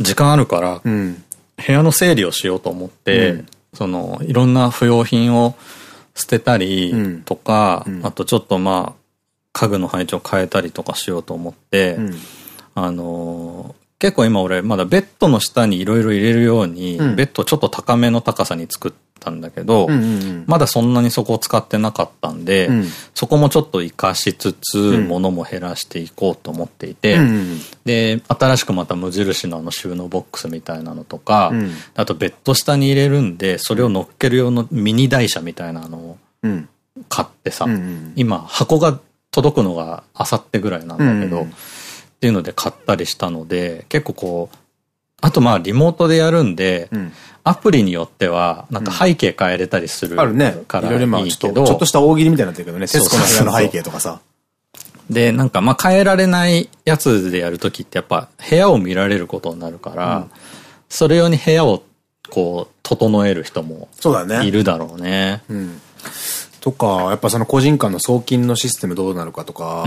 時間あるから、うん、部屋の整理をしようと思って、うん、その、いろんな不要品を捨てたりとか、あとちょっとまあ、家具の配置を変えたりとかしようと思って、あのー、結構今俺まだベッドの下にいろいろ入れるように、うん、ベッドちょっと高めの高さに作ったんだけど、まだそんなにそこを使ってなかったんで、うん、そこもちょっと活かしつつ、物も減らしていこうと思っていて、で、新しくまた無印のあの収納ボックスみたいなのとか、あとベッド下に入れるんで、それを乗っける用のミニ台車みたいなのを買ってさ、今箱が届くのがあさってぐらいなんだけど、っていうので買ったりしたので、結構こう、あとまあリモートでやるんで、うん、アプリによっては、なんか背景変えれたりするからいいけど、ちょっとした大喜利みたいになってるけどね、徹子の部屋の背景とかさ。で、なんかまあ変えられないやつでやるときってやっぱ部屋を見られることになるから、うん、それ用に部屋をこう整える人もいるだろうね。うね。うんとか、やっぱその個人間の送金のシステムどうなるかとか、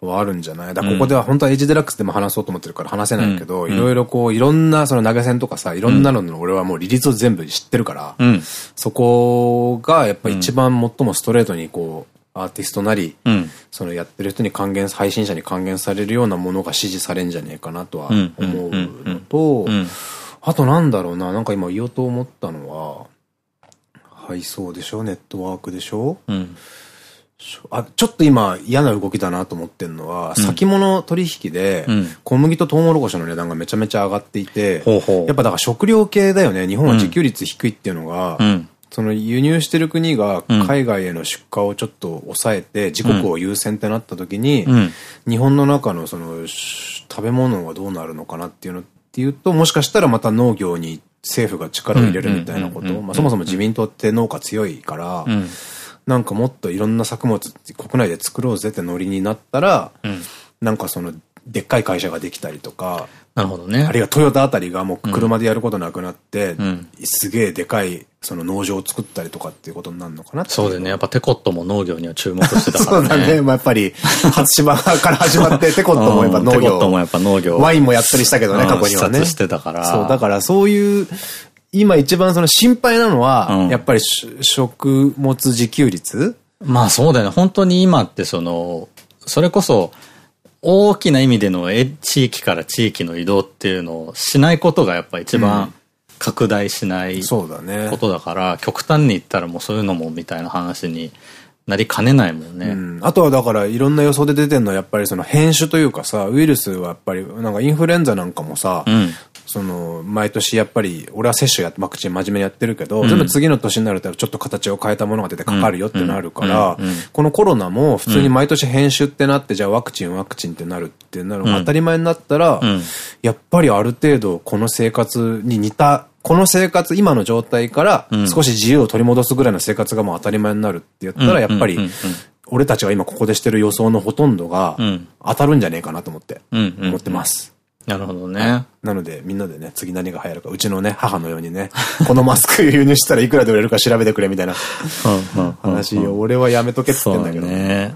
はあるんじゃない、だここでは本当はエイジデラックスでも話そうと思ってるから話せないけど、いろいろこう、いろんなその投げ銭とかさ、いろんなのの俺はもう利率を全部知ってるから、うん、そこがやっぱ一番最もストレートにこう、アーティストなり、うん、そのやってる人に還元、配信者に還元されるようなものが支持されんじゃねえかなとは思うのと、あとなんだろうな、なんか今言おうと思ったのは、配送でしょネットワークでしょう。ん。あ、ちょっと今嫌な動きだなと思ってるのは、うん、先物取引で、小麦とトウモロコシの値段がめちゃめちゃ上がっていて、やっぱだから食料系だよね。日本は自給率低いっていうのが、うん、その輸入してる国が海外への出荷をちょっと抑えて、自国を優先ってなった時に、日本の中のその食べ物はどうなるのかなっていうのっていうと、もしかしたらまた農業に政府が力を入れるみたいなこと。まあそもそも自民党って農家強いから、うん、なんかもっといろんな作物国内で作ろうぜってノリになったら、うん、なんかその、でっかい会社ができたりとか、なるほどね。あるいはトヨタあたりがもう車でやることなくなって、うん、すげえでかいその農場を作ったりとかっていうことになるのかなそうだよね。やっぱテコットも農業には注目してたからね。*laughs* そうだね。まあ、やっぱり、初島から始まって、*laughs* テコットもやっぱ農業。テコットもやっぱ農業。ワインもやったりしたけどね、過去にはね。してたから。そう、だからそういう、今一番その心配なのは、うん、やっぱり食物自給率？まあそうだよね。本当に今ってその、それこそ、大きな意味での地域から地域の移動っていうのをしないことがやっぱ一番拡大しないことだから、極端に言ったらもうそういうのもみたいな話になりかねないもんね。うん、あとはだからいろんな予想で出てるのはやっぱりその変種というかさ、ウイルスはやっぱりなんかインフルエンザなんかもさ、うん、その、毎年やっぱり、俺は接種や、ワクチン真面目にやってるけど、うん、全部次の年になるとちょっと形を変えたものが出てかかるよってなるから、このコロナも普通に毎年編集ってなって、じゃあワクチンワクチンってなるってなるのが当たり前になったら、やっぱりある程度この生活に似たこの生活、今の状態から少し自由を取り戻すぐらいの生活がもう当たり前になるって言ったら、やっぱり、俺たちが今ここでしてる予想のほとんどが当たるんじゃねえかなと思って、思ってます。なるほどね。なので、みんなでね、次何が流行るか、うちのね、母のようにね、*laughs* このマスク輸入したらいくらで売れるか調べてくれみたいな話を、俺はやめとけって言ってんだけど。ね。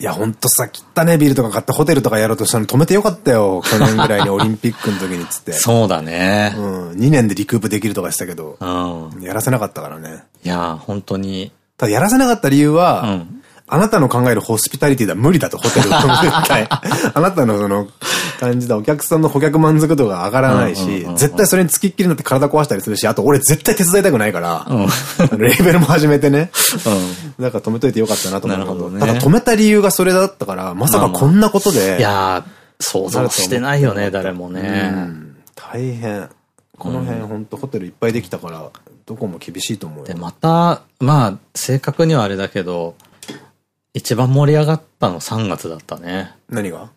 いや、ほんとさ、汚ねビルとか買ってホテルとかやろうとしたの止めてよかったよ。*laughs* 去年ぐらいにオリンピックの時につって。そうだね。うん。2年でリクープできるとかしたけど。うん。やらせなかったからね。いや、本当に。ただやらせなかった理由は、うん、あなたの考えるホスピタリティでは無理だと、ホテルの絶対。*laughs* あなたのその感じだ、お客さんの顧客満足度が上がらないし、絶対それに付きっきりになって体壊したりするし、あと俺絶対手伝いたくないから、レーベルも始めてね。だから止めといてよかったなと思う。なるほどね。ただ止めた理由がそれだったから、まさかこんなことで。いや想像してないよね、誰もね。大変。この辺ほんとホテルいっぱいできたから、どこも厳しいと思うよ。で、また、まあ、正確にはあれだけど、一番盛り上がったの3月だったね。何が？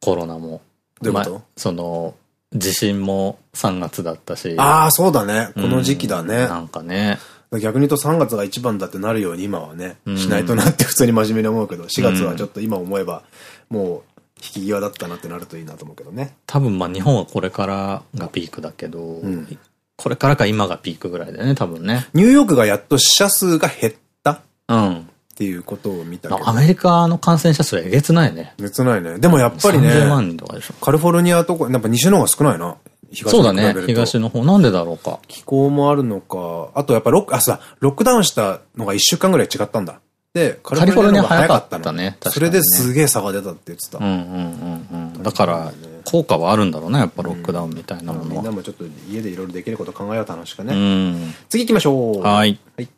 コロナも。どういうこと、ま、その、地震も3月だったし。ああ、そうだね。この時期だね。うん、なんかね。逆に言うと3月が一番だってなるように今はね、しないとなって普通に真面目に思うけど、4月はちょっと今思えば、もう引き際だったなってなるといいなと思うけどね。多分まあ日本はこれからがピークだけど、うん、これからか今がピークぐらいだよね、多分ね。ニューヨークがやっと死者数が減った？うん。っていうことを見たアメリカの感染者数はえげつないね。えげつないね。でもやっぱりね。万人とかでしょ。カリフォルニアとか、やっぱ西の方が少ないな。そうだね。東の方。なんでだろうか。気候もあるのか。あとやっぱロック、あ、さ、ロックダウンしたのが一週間ぐらい違ったんだ。で、カリフォルニア早かったね。それですげえ差が出たって言ってた。うんうんうんうん。だから、効果はあるんだろうね、やっぱロックダウンみたいなものは。みんなもちょっと家でいろいろできること考えようと話かね。次行きましょう。はい。はい。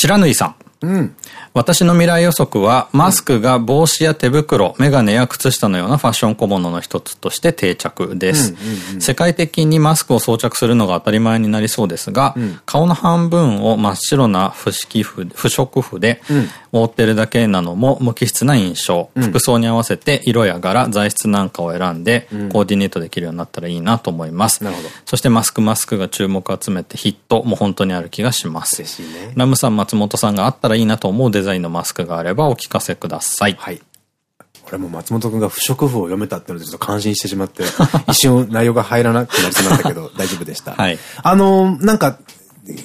白縫さん。うん。私の未来予測は、マスクが帽子や手袋、メガネや靴下のようなファッション小物の一つとして定着です。世界的にマスクを装着するのが当たり前になりそうですが、うん、顔の半分を真っ白な不織布、不織布で覆ってるだけなのも無機質な印象。うん、服装に合わせて色や柄、材質なんかを選んで、コーディネートできるようになったらいいなと思います。なるほど。そしてマスクマスクが注目を集めてヒットも本当にある気がします。ね、ラムさん、松本さんがあったらいいなと思うデザインのマスクがあればお聞かせください。はい。俺も松本くんが不織布を読めたってのでちょっと感心してしまって、*laughs* 一瞬内容が入らなくなりそうなんだけど、*laughs* 大丈夫でした。はい。あの、なんか、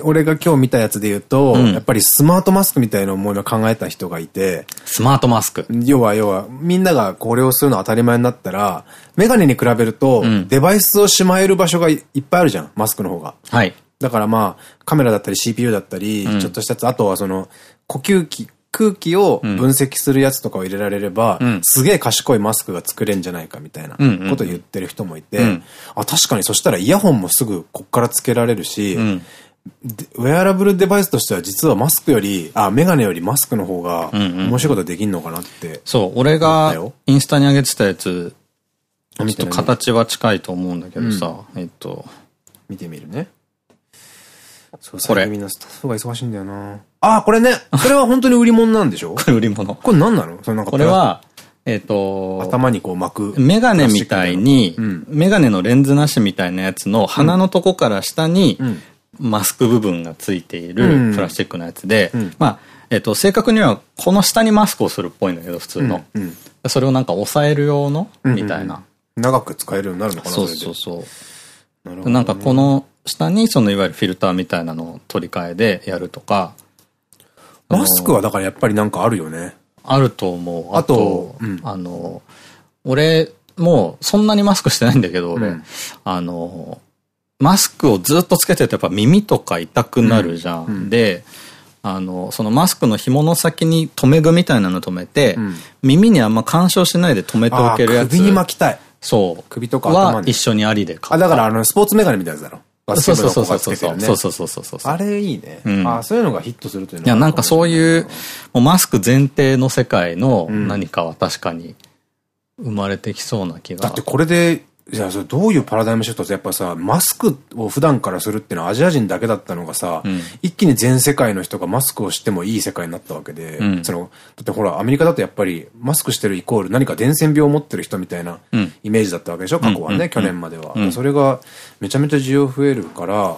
俺が今日見たやつで言うと、うん、やっぱりスマートマスクみたいな思いを考えた人がいて、スマートマスク要は要は、みんながこれをするの当たり前になったら、メガネに比べると、うん、デバイスをしまえる場所がいっぱいあるじゃん、マスクの方が。はい。だからまあ、カメラだったり CPU だったり、うん、ちょっとしたやつ、あとはその、呼吸器、空気を分析するやつとかを入れられれば、うん、すげえ賢いマスクが作れんじゃないかみたいなことを言ってる人もいて、あ、確かにそしたらイヤホンもすぐこっからつけられるし、うん、ウェアラブルデバイスとしては実はマスクより、あ、メガネよりマスクの方が面白いことできんのかなって。そう、俺がインスタに上げてたやつ、ちょっと形は近いと思うんだけどさ、うん、えっと。見てみるね。そう、これ。みんなスタッフが忙しいんだよな。ああ、これね。これは本当に売り物なんでしょ？*laughs* これ売り物。これ何なの？それなんかこれは、えっと、頭にこう巻く。メガネみたいに、うん、メガネのレンズなしみたいなやつの鼻のとこから下に、マスク部分がついているプラスチックのやつで、うん、まあ、えっと、正確にはこの下にマスクをするっぽいんだけど、普通の。うん、それをなんか抑える用の？みたいな。長く使えるようになるのかなそうそうそう。なるほど、ね、なんかこの下にそのいわゆるフィルターみたいなのを取り替えでやるとか。マスクはだからやっぱりなんかあるよね。あると思う。あと、うん、あの、俺、もうそんなにマスクしてないんだけど、俺、うん、あの、マスクをずっとつけてるとやっぱ耳とか痛くなるじゃん。うん、で、あの、そのマスクの紐の先に留め具みたいなの止めて、耳にあんま干渉しないで止めておけるやつ。首に巻きたい。そう。首とか頭に。は一緒にありで買った。あ、だからあの、スポーツメガネみたいなやつだろ。そうそうそうそうそう。そうそうそうそうあれいいね。うん、あそういうのがヒットするというのいや、なんかそういう、もうマスク前提の世界の何かは確かに生まれてきそうな気が。だってこれでじゃあ、それどういうパラダイムシフトってやっぱさ、マスクを普段からするっていうのはアジア人だけだったのがさ、うん、一気に全世界の人がマスクをしてもいい世界になったわけで、うん、その、だってほら、アメリカだとやっぱりマスクしてるイコール何か伝染病を持ってる人みたいなイメージだったわけでしょ、過去はね、去年までは。それがめちゃめちゃ需要増えるから、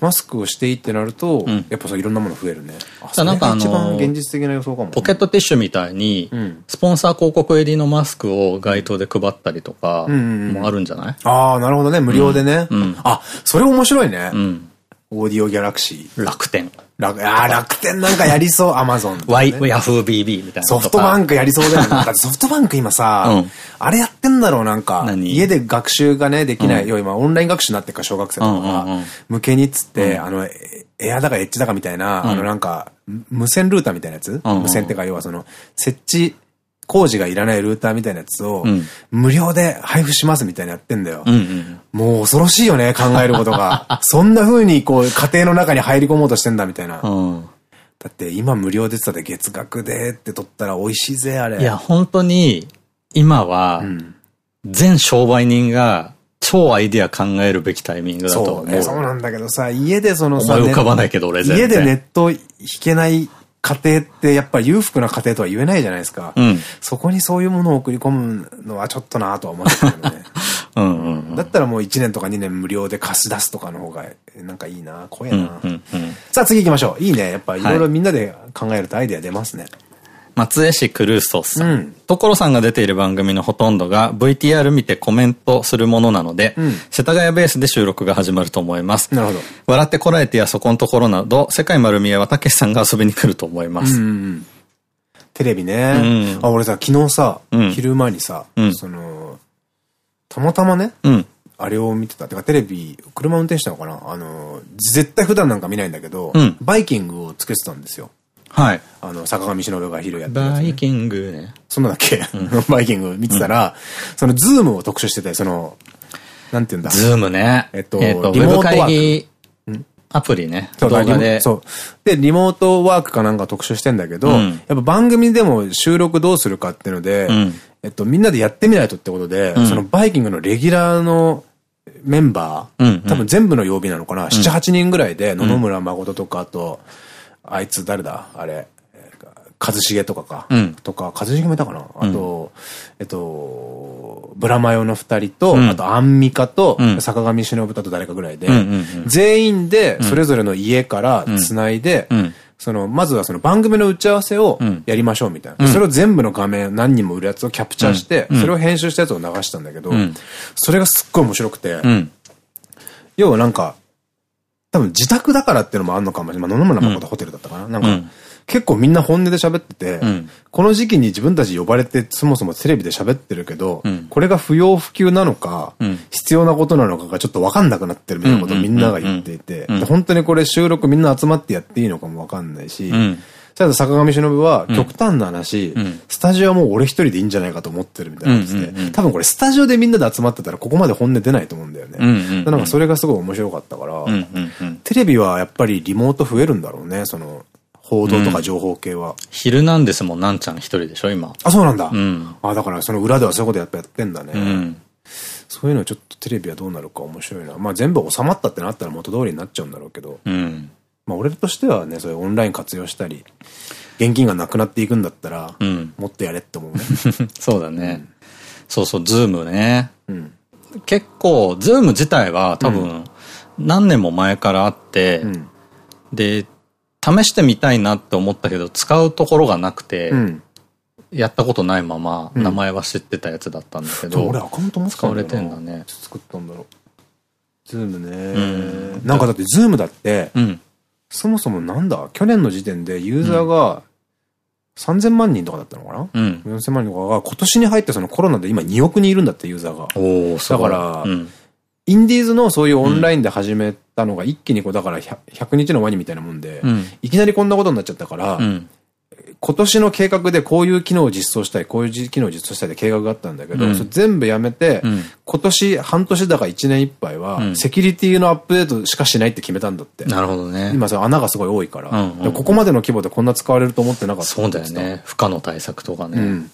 マスクをしていいってなると、うん、やっぱそういろんなもの増えるね。あ、なんかあの現実的な予想かも、ね、ポケットティッシュみたいに、スポンサー広告入りのマスクを街頭で配ったりとか、もあるんじゃない？ああ、なるほどね。無料でね。うん、あ、それ面白いね。うん、オーディオギャラクシー。楽天。楽、あ楽天なんかやりそう、アマゾン、ワイ、ヤフー BB みたいな。ソフトバンクやりそうだよね。*laughs* ソフトバンク今さ、うん、あれやってんだろう、なんか。家で学習がね、できない。うん、要は今オンライン学習になってるから、小学生とかが。向けにっつって、あの、エアだかエッジだかみたいな、あのなんか、無線ルーターみたいなやつ？無線ってか、要はその、設置、工事がいらないルーターみたいなやつを、無料で配布しますみたいなやってんだよ。もう恐ろしいよね、考えることが。*laughs* そんな風にこう、家庭の中に入り込もうとしてんだみたいな。だって今無料でってたで月額でって取ったら美味しいぜ、あれ。いや、本当に、今は、全商売人が超アイディア考えるべきタイミングだと思う。そうね、そうなんだけどさ、家でそのさ、思い浮かばないけど俺全然。家でネット弾けない家庭ってやっぱ裕福な家庭とは言えないじゃないですか。うん、そこにそういうものを送り込むのはちょっとなとは思ってたけどね。だったらもう1年とか2年無料で貸し出すとかの方がなんかいいな、怖えな。さあ次行きましょう。いいね。やっぱいろいろみんなで考えるとアイデア出ますね。はい松江市クルーソーさん。うん、所さんが出ている番組のほとんどが VTR 見てコメントするものなので、うん、世田谷ベースで収録が始まると思います。なるほど。笑ってこらえてやそこのところなど、世界丸見えはたけしさんが遊びに来ると思います。テレビね。うん、あ、俺さ、昨日さ、昼間にさ、その、たまたまね、あれを見てた。てかテレビ、車運転したのかな？あの、絶対普段なんか見ないんだけど、バイキングをつけてたんですよ。はい。あの、坂上忍が昼やってる、ね、バイキングね。そんなだっけ、うん、*laughs* バイキング見てたら、うん、そのズームを特集してて、その、なんて言うんだ？ズームね。えっと、えっと、リモート会議アプリね。動画で。そう。で、リモートワークかなんか特集してんだけど、うん、やっぱ番組でも収録どうするかっていうので、うん、えっと、みんなでやってみないとってことで、うん、そのバイキングのレギュラーのメンバー、多分全部の曜日なのかな、7、8人ぐらいで、野々村誠とか、あと、あいつ誰だ？あれ。一茂とかか。うん、とか、一茂もいたかな、あと、えっと、ブラマヨの二人と、あとアンミカと、坂上忍と誰かぐらいで、全員でそれぞれの家から繋いで、その、まずはその番組の打ち合わせをやりましょうみたいな。それを全部の画面何人も売るやつをキャプチャーして、それを編集したやつを流したんだけど、それがすっごい面白くて、要はなんか、多分自宅だからっていうのもあんのかもしれない。まあ、野々村誠ホテルだったかな。なんか、結構みんな本音で喋ってて、うん、この時期に自分たち呼ばれてそもそもテレビで喋ってるけど、うん、これが不要不急なのか、うん、必要なことなのかがちょっとわかんなくなってるみたいなことをみんなが言っていて、本当にこれ収録みんな集まってやっていいのかもわかんないし、ただ坂上忍は極端な話、うん、スタジオはもう俺一人でいいんじゃないかと思ってるみたいなんですね。多分これスタジオでみんなで集まってたらここまで本音出ないと思うんだよね。なんかそれがすごい面白かったから、テレビはやっぱりリモート増えるんだろうね、その、報道とか情報系は。昼なんですもん、なんちゃん一人でしょ、今。あ、そうなんだ。うん、あ、だからその裏ではそういうことやっぱやってんだね。うん、そういうのちょっとテレビはどうなるか面白いな。まあ全部収まったってなったら元通りになっちゃうんだろうけど。うん、まあ俺としてはね、そういうオンライン活用したり、現金がなくなっていくんだったら、うん、もっとやれって思うね。*laughs* そうだね。そうそう、ズームね。結構、ズーム自体は多分、何年も前からあって、で、試してみたいなって思ったけど、使うところがなくて、うん、やったことないまま、名前は知ってたやつだったんだけど、うん、俺アカウントも使われてんだね。作ったんだろう。ズームね、うん、なんかだってズームだって、そもそもなんだ？去年の時点でユーザーが3000万人とかだったのかな、うん、?4000 万人とかが今年に入ってそのコロナで今2億人いるんだってユーザーが。だから、インディーズのそういうオンラインで始めたのが一気にこう、だから 100, 100日のワニみたいなもんで、うん、いきなりこんなことになっちゃったから、うん、今年の計画でこういう機能を実装したい、こういう機能を実装したいって計画があったんだけど、うん、全部やめて、今年半年だか1年いっぱいは、セキュリティのアップデートしかしないって決めたんだって。なるほどね。今そ穴がすごい多いから。ここまでの規模でこんな使われると思ってなかった。そうだよね。負荷の対策とかね。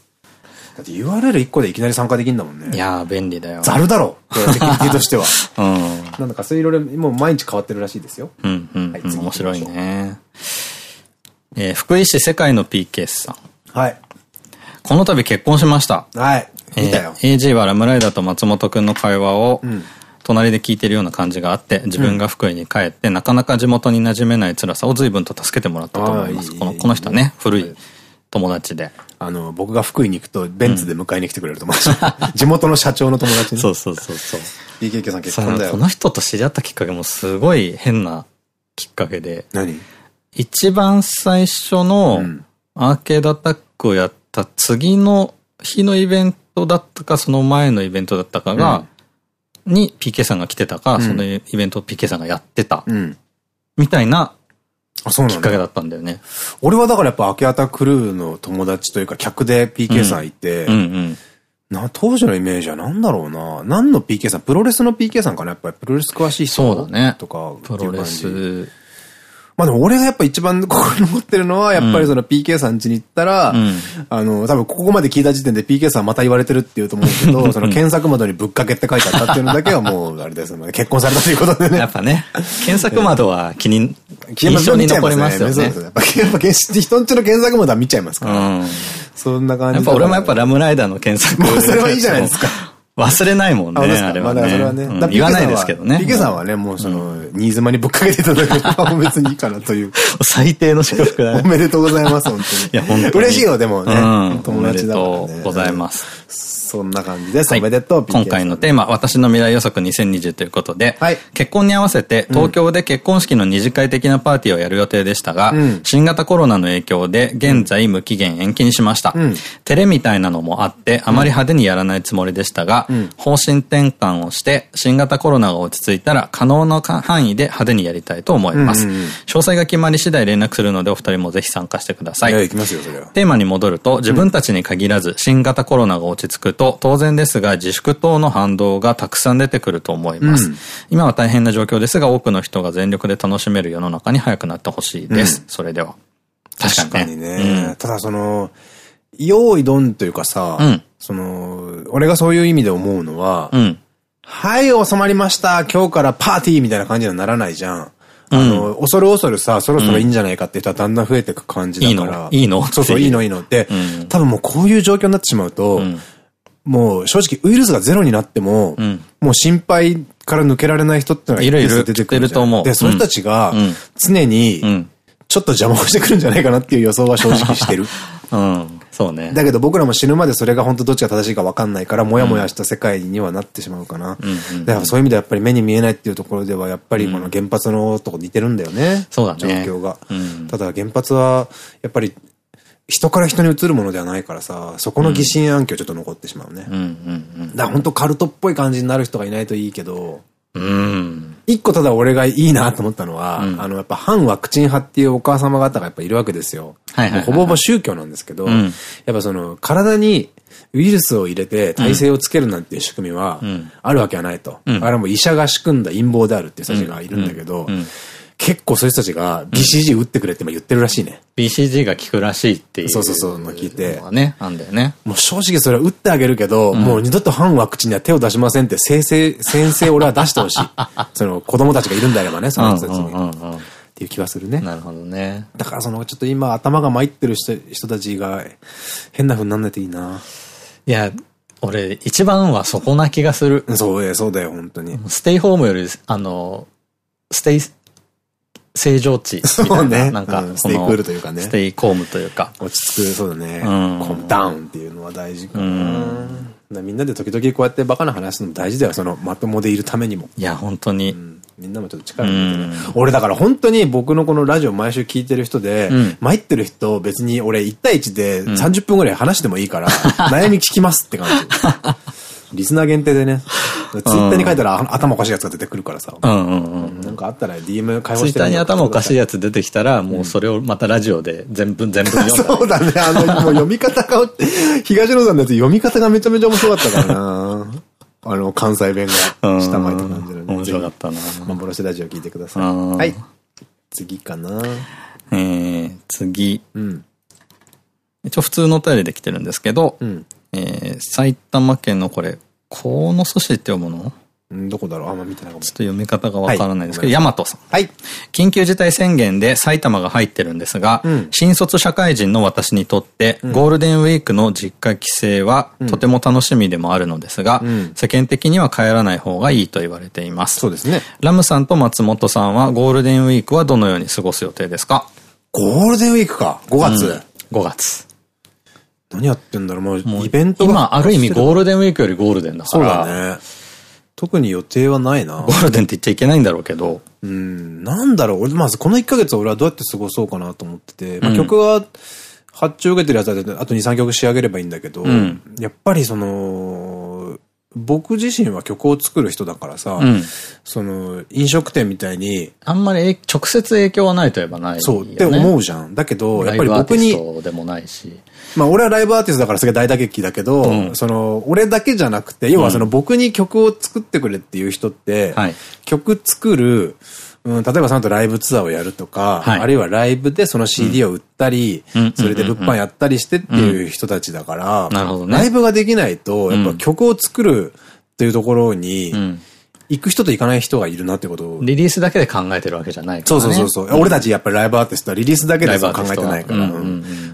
だって URL1 個でいきなり参加できるんだもんね。いやー、便利だよ。ざるだろセキュリティとしては。*laughs* うん。なんだかそういろいろ、もう毎日変わってるらしいですよ。うんうん。はい、面白いね。えー、福井市世界の PK さん。はい。この度結婚しました。はい。見たよ。えー、AG はラムライダーと松本くんの会話を、うん隣で聞いてるような感じがあって、自分が福井に帰って、なかなか地元に馴染めない辛さを随分と助けてもらったと思います。この、この人はね、古い友達で。あの、僕が福井に行くと、ベンツで迎えに来てくれる友達。*laughs* 地元の社長の友達ね。そうそうそうそう。BKK さん結婚だよ。この人と知り合ったきっかけもすごい変なきっかけで。何？一番最初のアーケードアタックをやった次の日のイベントだったか、その前のイベントだったかが、に PK さんが来てたか、そのイベントを PK さんがやってた。みたいなきっかけだったんだよね。俺はだからやっぱ秋葉クルーの友達というか客で PK さんいて、な、当時のイメージは何だろうな。何の PK さん？プロレスの PK さんかな？やっぱりプロレス詳しい人そうだね。とか。プロレス。まあでも俺がやっぱ一番心に残ってるのは、やっぱりその PK さん家に行ったら、うん、あの、多分ここまで聞いた時点で PK さんまた言われてるって言うと思うけど、*laughs* その検索窓にぶっかけって書いてあったっていうのだけはもう、あれですね。結婚されたということでね。やっぱね、検索窓は気に、印象に残りますよね。そうですね。やっぱ、やっぱ人んちの検索窓は見ちゃいますから。うん、そんな感じ。やっぱ俺もやっぱラムライダーの検索。もうそれはいいじゃないですか。忘れないもんね、あれはね。まあ、それはね。言わないですけどね。ピケさんはね、もうその、新妻にぶっかけていただければ別にいいかなという。*laughs* 最低の祝福だね。おめでとうございます、本当に。いや、本当に。嬉しいよ、でもね。友達だからね。おめでとうございます。そんな感じです。おめでとう、今回のテーマ、私の未来予測2020ということで、はい、結婚に合わせて東京で結婚式の二次会的なパーティーをやる予定でしたが、うん、新型コロナの影響で現在無期限延期にしました。うん、照れみたいなのもあって、あまり派手にやらないつもりでしたが、うん、方針転換をして、新型コロナが落ち着いたら可能な範囲で派手にやりたいと思います。詳細が決まり次第連絡するので、お二人もぜひ参加してください。いテーマに戻ると、自分たちに限らず、新型コロナが落ち着くと、当然ですが自粛等の反動がたくさん出てくると思います。うん、今は大変な状況ですが、多くの人が全力で楽しめる世の中に早くなってほしいです。うん、それでは。確かにね。うん、ただその、用意どんというかさ、その、俺がそういう意味で思うのは、はい、収まりました。今日からパーティーみたいな感じにはならないじゃん。あの、恐る恐るさ、そろそろいいんじゃないかって人はだんだん増えていく感じだから。いいのそうそう、いいのいいのって、多分もうこういう状況になってしまうと、もう正直ウイルスがゼロになっても、うん、もう心配から抜けられない人ってのがいるいる出てくると思う。で、その人たちが常にちょっと邪魔をしてくるんじゃないかなっていう予想は正直してる。*laughs* うん。そうね。だけど僕らも死ぬまでそれが本当どっちが正しいか分かんないから、もやもやした世界にはなってしまうかな。だからそういう意味でやっぱり目に見えないっていうところでは、やっぱりこの原発のとこ似てるんだよね。そうだね。状況が。ただ原発は、やっぱり人から人に移るものではないからさ、そこの疑心暗鬼はちょっと残ってしまうね。だから本当カルトっぽい感じになる人がいないといいけど、うん。一個ただ俺がいいなと思ったのは、うん、あの、やっぱ反ワクチン派っていうお母様方がやっぱいるわけですよ。ほぼほぼ宗教なんですけど、うん、やっぱその、体にウイルスを入れて体制をつけるなんていう仕組みは、あるわけはないと。うん、あれはもう医者が仕組んだ陰謀であるっていう人たちがいるんだけど、結構そういう人たちが BCG 打ってくれって言ってるらしいね。BCG が効くらしいっていう。そうそうそう、聞いて。ね、あんだよね。もう正直それは打ってあげるけど、うん、もう二度と反ワクチンには手を出しませんって先生、先生俺は出してほしい。*laughs* その子供たちがいるんであればね、その人たちに。っていう気がするね。なるほどね。だからそのちょっと今頭が参ってる人人たちが変な風になんないといいな。いや、俺一番はそこな気がする。そうや、そうだよ、本当に。ステイホームより、あの、 stay、正常値みたいな。そうね。なんか、 stay cool というかね。 stay calm というか。落ち着く、そうだね。 calm down っていうのは大事かな。みんなで時々こうやってバカな話すのも大事だよ。そのまともでいるためにも。いや、本当に。みんなもちょっと力入れてね。俺だから本当に僕のこのラジオ毎週聞いてる人で、参ってる人別に俺1対1で30分ぐらい話してもいいから、*laughs* 悩み聞きますって感じ。リスナー限定でね。ツイッターに書いたら頭おかしいやつが出てくるからさ。うんうんうん。なんかあったら DM 会話してツイッターに頭おかしいやつ出てきたら、もうそれをまたラジオで全部、全部 *laughs* 読んだ。そうだね。あの、もう読み方が、東野さんのやつ読み方がめちゃめちゃ面白かったからな。あの、関西弁が下巻いた感じで、面白かったな。幻ラジオ聞いてください。はい。次かな。えー、次。うん。一応普通のお便りで来てるんですけど、うん、えー、埼玉県のこれ、鴻巣市って読むの？どこだろう？あんま見てないかも。ちょっと読み方がわからないですけど、ヤマトさん。はい。緊急事態宣言で埼玉が入ってるんですが、うん、新卒社会人の私にとって、うん、ゴールデンウィークの実家帰省はとても楽しみでもあるのですが、うん、世間的には帰らない方がいいと言われています。そうですね。ラムさんと松本さんはゴールデンウィークはどのように過ごす予定ですか？ゴールデンウィークか。5月。うん、5月。何やってんだろうもう、イベント今、ある意味ゴールデンウィークよりゴールデンだから。そうだね。特に予定はないな。ゴールデンって言っちゃいけないんだろうけど。うん、なんだろう。俺、まずこの1ヶ月は俺はどうやって過ごそうかなと思ってて、まあ、曲は発注受けてるやつはあと2、3曲仕上げればいいんだけど、うん、やっぱりその、僕自身は曲を作る人だからさ、うん、その、飲食店みたいに。あんまり直接影響はないといえばない、ね、そうって思うじゃん。だけど、やっぱり僕に。でもないし。まあ俺はライブアーティストだからすげえ大打撃だけど、うん、その、俺だけじゃなくて、要はその僕に曲を作ってくれっていう人って、はい、曲作る、うん、例えばその後ライブツアーをやるとか、はい、あるいはライブでその CD を売ったり、それで物販やったりしてっていう人たちだから、なるほどね。ライブができないと、やっぱ曲を作るっていうところに、行く人と行かない人がいるなってことリリースだけで考えてるわけじゃないから、ね。そうそうそうそう。俺たちやっぱりライブアーティストはリリースだけで考えてないから。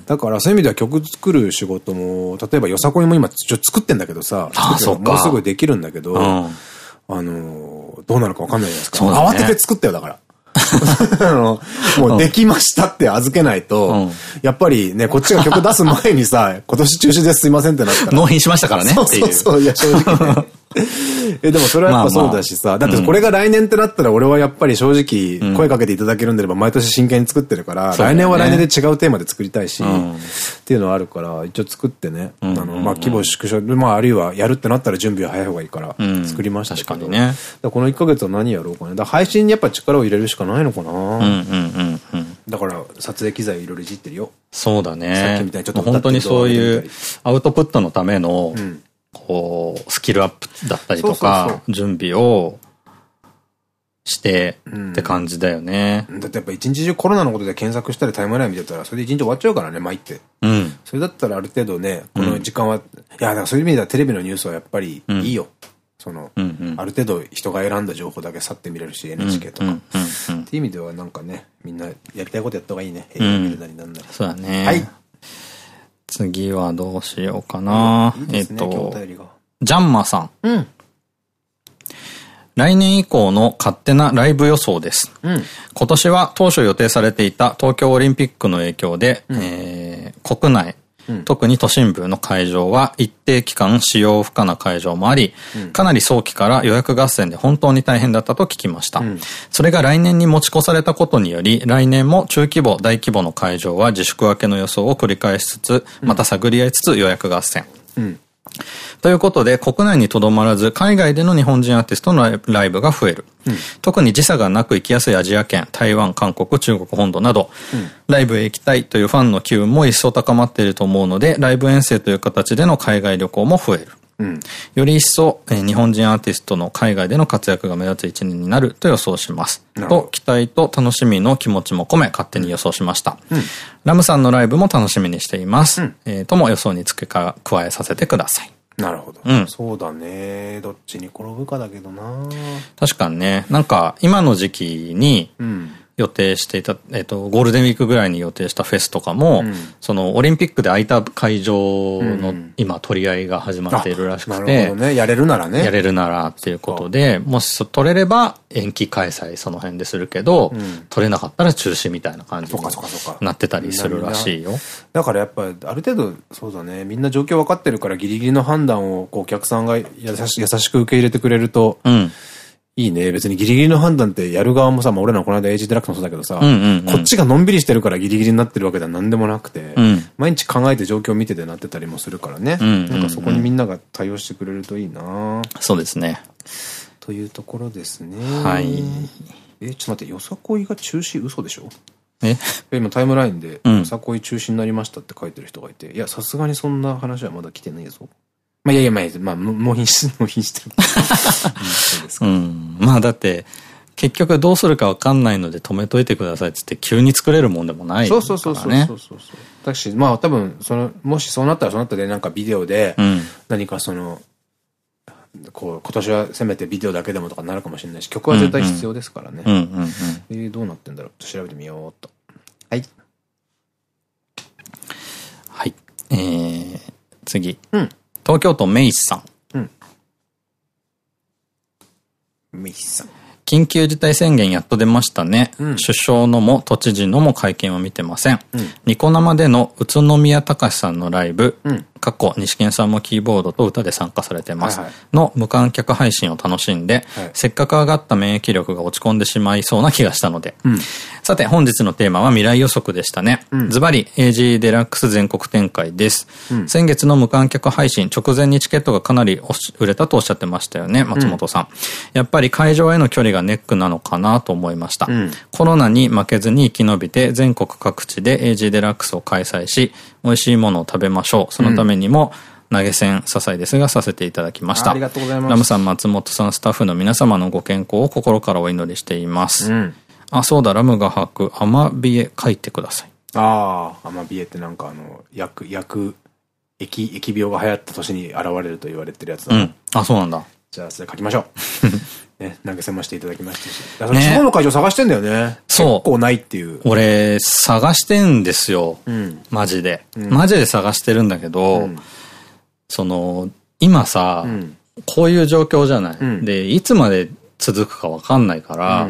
だからそういう意味では曲作る仕事も、例えばよさこいも今ちょ作ってんだけどさ、もうすぐできるんだけど、あの、どうなるかわかんないじゃないですか。慌てて作ったよ、だから。*laughs* もうできましたって預けないと、やっぱりね、こっちが曲出す前にさ、*laughs* 今年中止ですすいませんってなったら。納品しましたからね。そうそうそう、いや、正直ね。*laughs* *laughs* え、でもそれはやっぱそうだしさ、だってこれが来年ってなったら俺はやっぱり正直声かけていただけるんであれば毎年真剣に作ってるから、来年は来年で違うテーマで作りたいし、っていうのはあるから、一応作ってね、あの、まあ規模縮小、まああるいはやるってなったら準備は早い方がいいから、作りましたけど。確かにね。この1ヶ月は何やろうかね。だ配信にやっぱ力を入れるしかないのかな。だから撮影機材いろいろいじってるよ。そうだね。さっきみたいにちょっと本当にそういうアウトプットのための、こう、スキルアップだったりとか、準備をしてって感じだよね。うん、だってやっぱ一日中コロナのことで検索したりタイムライン見てたら、それで一日終わっちゃうからね、参って。うん。それだったらある程度ね、この時間は、うん、いや、だからそういう意味ではテレビのニュースはやっぱりいいよ。その、ある程度人が選んだ情報だけ去って見れるし、NHK とか。っていう意味ではなんかね、みんなやりたいことやった方がいいね。映画見るなりなんなり。そうだね。はい。次はどうしようかな。えっと、ジャンマさん。うん。来年以降の勝手なライブ予想です。うん、今年は当初予定されていた東京オリンピックの影響で、うん、えー、国内、特に都心部の会場は一定期間使用不可な会場もあり、かなり早期から予約合戦で本当に大変だったと聞きました。それが来年に持ち越されたことにより、来年も中規模、大規模の会場は自粛明けの予想を繰り返しつつ、また探り合いつつ予約合戦。うんということで、国内にとどまらず、海外での日本人アーティストのライブが増える。うん、特に時差がなく行きやすいアジア圏、台湾、韓国、中国本土など、うん、ライブへ行きたいというファンの機運も一層高まっていると思うので、ライブ遠征という形での海外旅行も増える。うん、より一層、えー、日本人アーティストの海外での活躍が目立つ一年になると予想します。と、期待と楽しみの気持ちも込め、勝手に予想しました。うん、ラムさんのライブも楽しみにしています。うん、えー、とも予想に付け加えさせてください。なるほど。うん。そうだね。どっちに転ぶかだけどな確かにね。なんか、今の時期に、予定していた、えっ、と、ゴールデンウィークぐらいに予定したフェスとかも、うん、その、オリンピックで空いた会場の、今、取り合いが始まっているらしくて。ね。やれるならね。やれるならっていうことで、もし取れれば延期開催その辺でするけど、うん、取れなかったら中止みたいな感じになってたりするらしいよ。だからやっぱ、ある程度、そうだね。みんな状況分かってるからギリギリの判断を、こう、お客さんが優し優しく受け入れてくれると、うんいいね。別にギリギリの判断ってやる側もさ、まあ、俺らのこの間エイジデラックスもそうだけどさ、こっちがのんびりしてるからギリギリになってるわけでは何でもなくて、うん、毎日考えて状況を見ててなってたりもするからね。なんかそこにみんなが対応してくれるといいなそうですね。というところですね。はい。え、ちょっと待って、よさこいが中止嘘でしょ？え？今タイムラインで、よさこい中止になりましたって書いてる人がいて、いや、さすがにそんな話はまだ来てないぞ。まあ、いやいや、まあ、まあ、納品し、納品してる。うん。まあ、だって、結局どうするかわかんないので止めといてくださいっつって急に作れるもんでもないからね。そうそうそうそうそう。だし、まあ多分、その、もしそうなったらそうなったでなんかビデオで、何かその、こう、今年はせめてビデオだけでもとかなるかもしれないし、曲は絶対必要ですからね。えー、どうなってんだろう調べてみようと。はい。はい。えー、次。うん。東京都メイスさん。うん。メイスさん。緊急事態宣言やっと出ましたね。うん、首相のも都知事のも会見は見てません。うん、ニコ生での宇都宮隆さんのライブ、うん、過去西健さんもキーボードと歌で参加されてます。の無観客配信を楽しんで、はい、せっかく上がった免疫力が落ち込んでしまいそうな気がしたので。さて、本日のテーマは未来予測でしたね。ズバリ、AG デラックス全国展開です。先月の無観客配信、直前にチケットがかなり売れたとおっしゃってましたよね、松本さん。やっぱり会場への距離がネックなのかなと思いました。コロナに負けずに生き延びて、全国各地で AG デラックスを開催し、美味しいものを食べましょう。そのためにも、投げ銭、支えですが、させていただきました。ありがとうございます。ラムさん、松本さん、スタッフの皆様のご健康を心からお祈りしています。うん、あ、そうだ、ラムが吐く、アマビエ書いてください。ああ、アマビエってなんかあの、薬、薬、疫、疫病が流行った年に現れると言われてるやつだ、うん。あ、そうなんだ。じゃあ、それ書きましょう。*laughs* ね、投げ銭もしていただきましたし。地方の会場探してんだよね。そう。結構ないっていう。俺、探してんですよ。うん、マジで、うん、マジで探してるんだけど、うん、その、今さ、こういう状況じゃない。で、いつまで続くかわかんないから、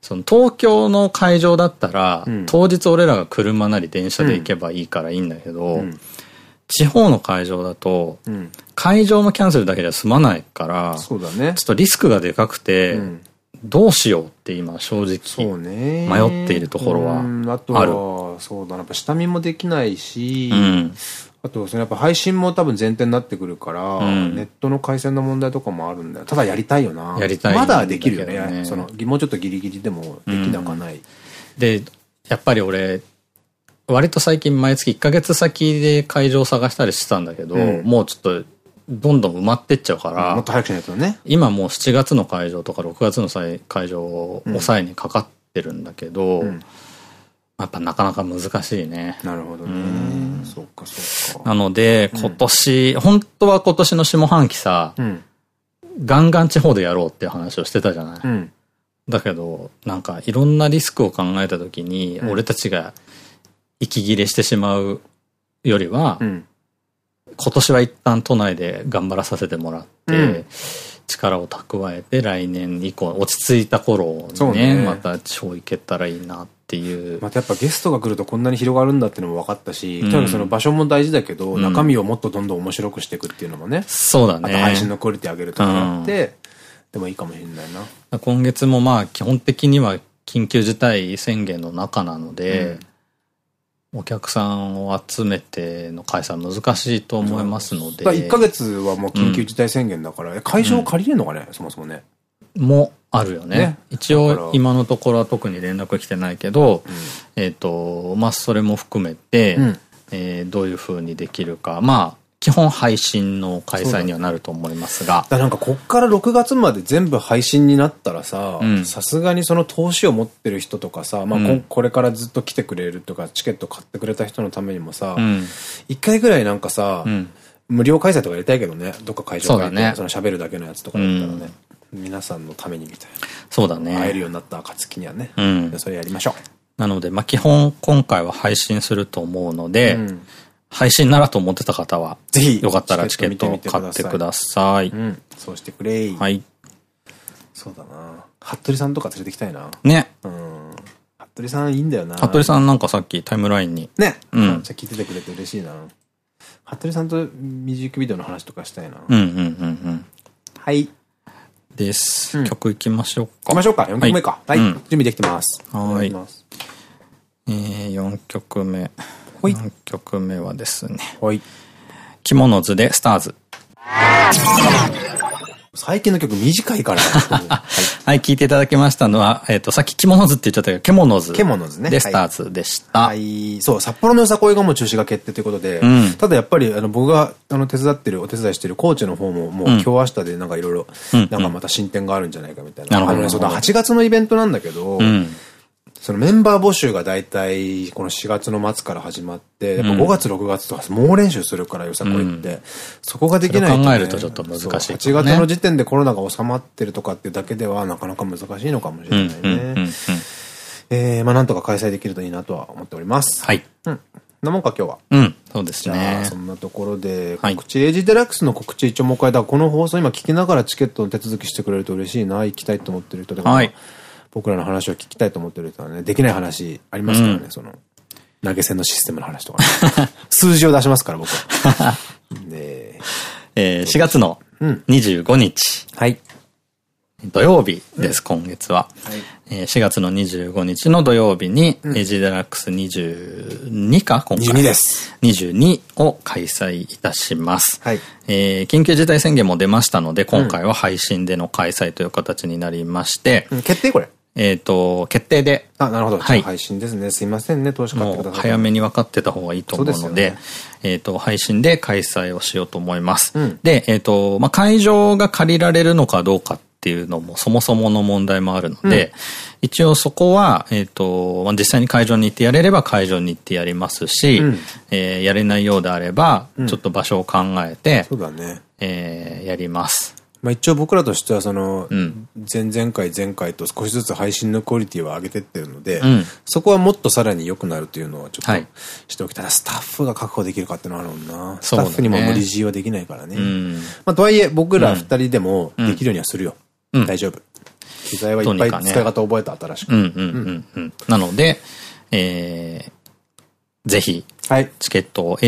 その東京の会場だったら、当日俺らが車なり電車で行けばいいからいいんだけど、地方の会場だと、うん、会場のキャンセルだけじゃ済まないから、そうだね。ちょっとリスクがでかくて、うん、どうしようって今正直、迷っているところはあとは、そうだな、やっぱ下見もできないし、うん、あと、そのやっぱ配信も多分前提になってくるから、ネットの回線の問題とかもあるんだよ。ただやりたいよな。やりたい。まだできるよね。その、もうちょっとギリギリでもできなかない。で、やっぱり俺、割と最近毎月1ヶ月先で会場を探したりしてたんだけど、うん、もうちょっと、どんどん埋まってっちゃうから、もっと早くしないとね。今もう7月の会場とか6月の会場を抑えにかかってるんだけど、うん、やっぱなかなか難しいね。なるほどね。そっかそっか。なので、今年、うん、本当は今年の下半期さ、うん、ガンガン地方でやろうっていう話をしてたじゃない。うん、だけど、なんかいろんなリスクを考えたときに、俺たちが息切れしてしまうよりは、うん、今年は一旦都内で頑張らさせてもらって、うん、力を蓄えて来年以降落ち着いた頃にね、ねまた地方行けたらいいなっていう。またやっぱゲストが来るとこんなに広がるんだっていうのも分かったし、うん、とにかくその場所も大事だけど、中身をもっとどんどん面白くしていくっていうのもね。そうだね。配信のクオリティ上げるとかあって、でもいいかもしれないな。今月もまあ基本的には緊急事態宣言の中なので、お客さんを集めての開催難しいと思いますので。1ヶ月はもう緊急事態宣言だから、うん、会場を借りれるのかね、うん、そもそもね。もあるよね。ね一応今のところは特に連絡来てないけど、うん、えっと、まあそれも含めて、うん、えー、どういうふうにできるか。まあ基本配信の開催にはなると思いますが。だ。なんかこっから6月まで全部配信になったらさ、さすがにその投資を持ってる人とかさ、まあ、うん、これからずっと来てくれるとか、チケット買ってくれた人のためにもさ、一、うん、回ぐらいなんかさ、うん、無料開催とかやりたいけどね、どっか会場がね、その喋るだけのやつとかだったらね、皆さんのためにみたいな。そうだね。会えるようになった暁にはね、うん、それやりましょう。なので、まあ、基本今回は配信すると思うので、うん配信ならと思ってた方は、ぜひ、よかったらチケットを買ってください。うん。そうしてくれはい。そうだな服部さんとか連れてきたいな。ね。うん。服部さんいいんだよな服部さんなんかさっきタイムラインに。ね。うん。じゃ聞いててくれて嬉しいな服部さんとミュージックビデオの話とかしたいな。うんうんうんうん。はい。です。曲いきましょうか。行きましょうか。4曲目か。はい。準備できてます。はい。えー、4曲目。4曲目はですね。はい。着物図でスターズ。最近の曲短いから。*laughs* はい、聞いていただきましたのは、えっ、と、さっき着物図って言っちゃったけど、獣図。獣図ね。で、スターズでした。はい。そう、札幌のよさこいがもう中止が決定ということで、うん、ただやっぱり、あの、僕が、あの、手伝ってる、お手伝いしてるコーチの方も、もう今日明日でなんかいろいろ、なんかまた進展があるんじゃないかみたいな。なるほど。そうだ、8月のイベントなんだけど、うんそのメンバー募集が大体この4月の末から始まって、やっぱ5月6月とか猛練習するからよさこれって。そこができないと、ね、考えるとちょっと難しい、ね。8月の時点でコロナが収まってるとかっていうだけではなかなか難しいのかもしれないね。えー、まあなんとか開催できるといいなとは思っております。はい。うん。なもんか今日は。うん。そうですね。じゃあ、そんなところで、告知、はい、エイジデラックスの告知一応もう一回、だこの放送今聞きながらチケットの手続きしてくれると嬉しいな、行きたいと思ってる人でも、はい、僕らの話を聞きたいと思ってる人はね、できない話ありますからね、うん、その、投げ銭のシステムの話とか、ね、*laughs* 数字を出しますから、僕は。*laughs* で、えー、4月の25日。うん、はい。土曜日です、うん、今月は。はい、えー、4月の25日の土曜日に、うん、エジデラックス22か今回。22です。22を開催いたします。はい。えー、緊急事態宣言も出ましたので、今回は配信での開催という形になりまして。うん、決定これえっと、決定で。あ、なるほど。はい。配信ですね。すいませんね、投資家の早めに分かってた方がいいと思うので、でね、えっと、配信で開催をしようと思います。うん、で、えっ、ー、と、まあ、会場が借りられるのかどうかっていうのもそもそもの問題もあるので、うん、一応そこは、えっ、ー、と、まあ、実際に会場に行ってやれれば会場に行ってやりますし、うん、えー、やれないようであれば、ちょっと場所を考えて、そうだね。えー、やります。まあ一応僕らとしてはその、前々回前回と少しずつ配信のクオリティは上げてってるので、うん、そこはもっとさらに良くなるというのはちょっとしておきたい。はい、スタッフが確保できるかっていうのはあるもんな。スタッフにも無理強いはできないからね。まあとはいえ僕ら二人でもできるようにはするよ。大丈夫。機材はいっぱい使い方覚えた新しく。なので、えー、ぜひ、はい、チケットを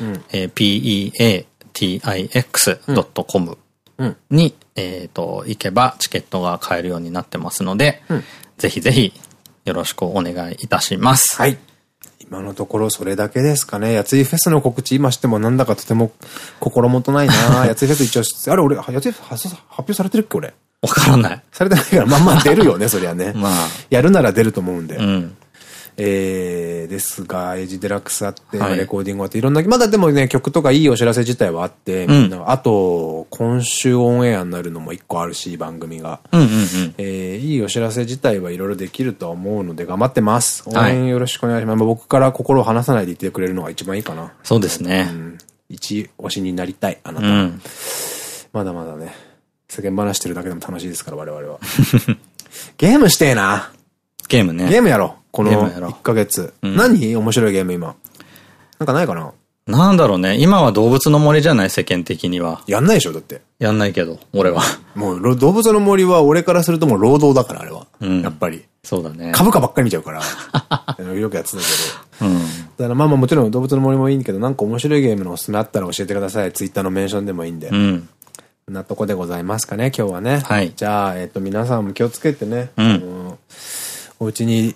agdx2222. えー、peatix.com に、えっと、行けばチケットが買えるようになってますので、うん、ぜひぜひよろしくお願いいたします。はい。今のところそれだけですかね。やついフェスの告知今してもなんだかとても心もとないな *laughs* やついフェス一応、あれ俺、やつい発表されてるっけ俺？わからない。されてないから、まあまあ出るよね、そりゃね。*laughs* まあ。やるなら出ると思うんで。うん。えー、ですが、エイジデラックスあって、はい、レコーディングあって、いろんな、まだでもね、曲とかいいお知らせ自体はあって、うん、あと、今週オンエアになるのも一個あるし、番組が。えいいお知らせ自体はいろいろできるとは思うので、頑張ってます。応援よろしくお願いします。はい、僕から心を離さないでいてくれるのが一番いいかな。そうですね。うん、一推しになりたい、あなた。うん、まだまだね、世間話してるだけでも楽しいですから、我々は。*laughs* ゲームしてえな。ゲームね。ゲームやろう。この1ヶ月。うん、何？面白いゲーム今。なんかないかな？なんだろうね。今は動物の森じゃない世間的には。やんないでしょだって。やんないけど、俺は。もう、動物の森は俺からするともう労働だから、あれは。うん、やっぱり。そうだね。株価ばっかり見ちゃうから。*laughs* よくやってたけど。うん。だからまあまあもちろん動物の森もいいんだけど、なんか面白いゲームのおすすめあったら教えてください。ツイッターのメンションでもいいんで。うん。なとこでございますかね、今日はね。はい。じゃあ、えっ、と、皆さんも気をつけてね。うん。お家に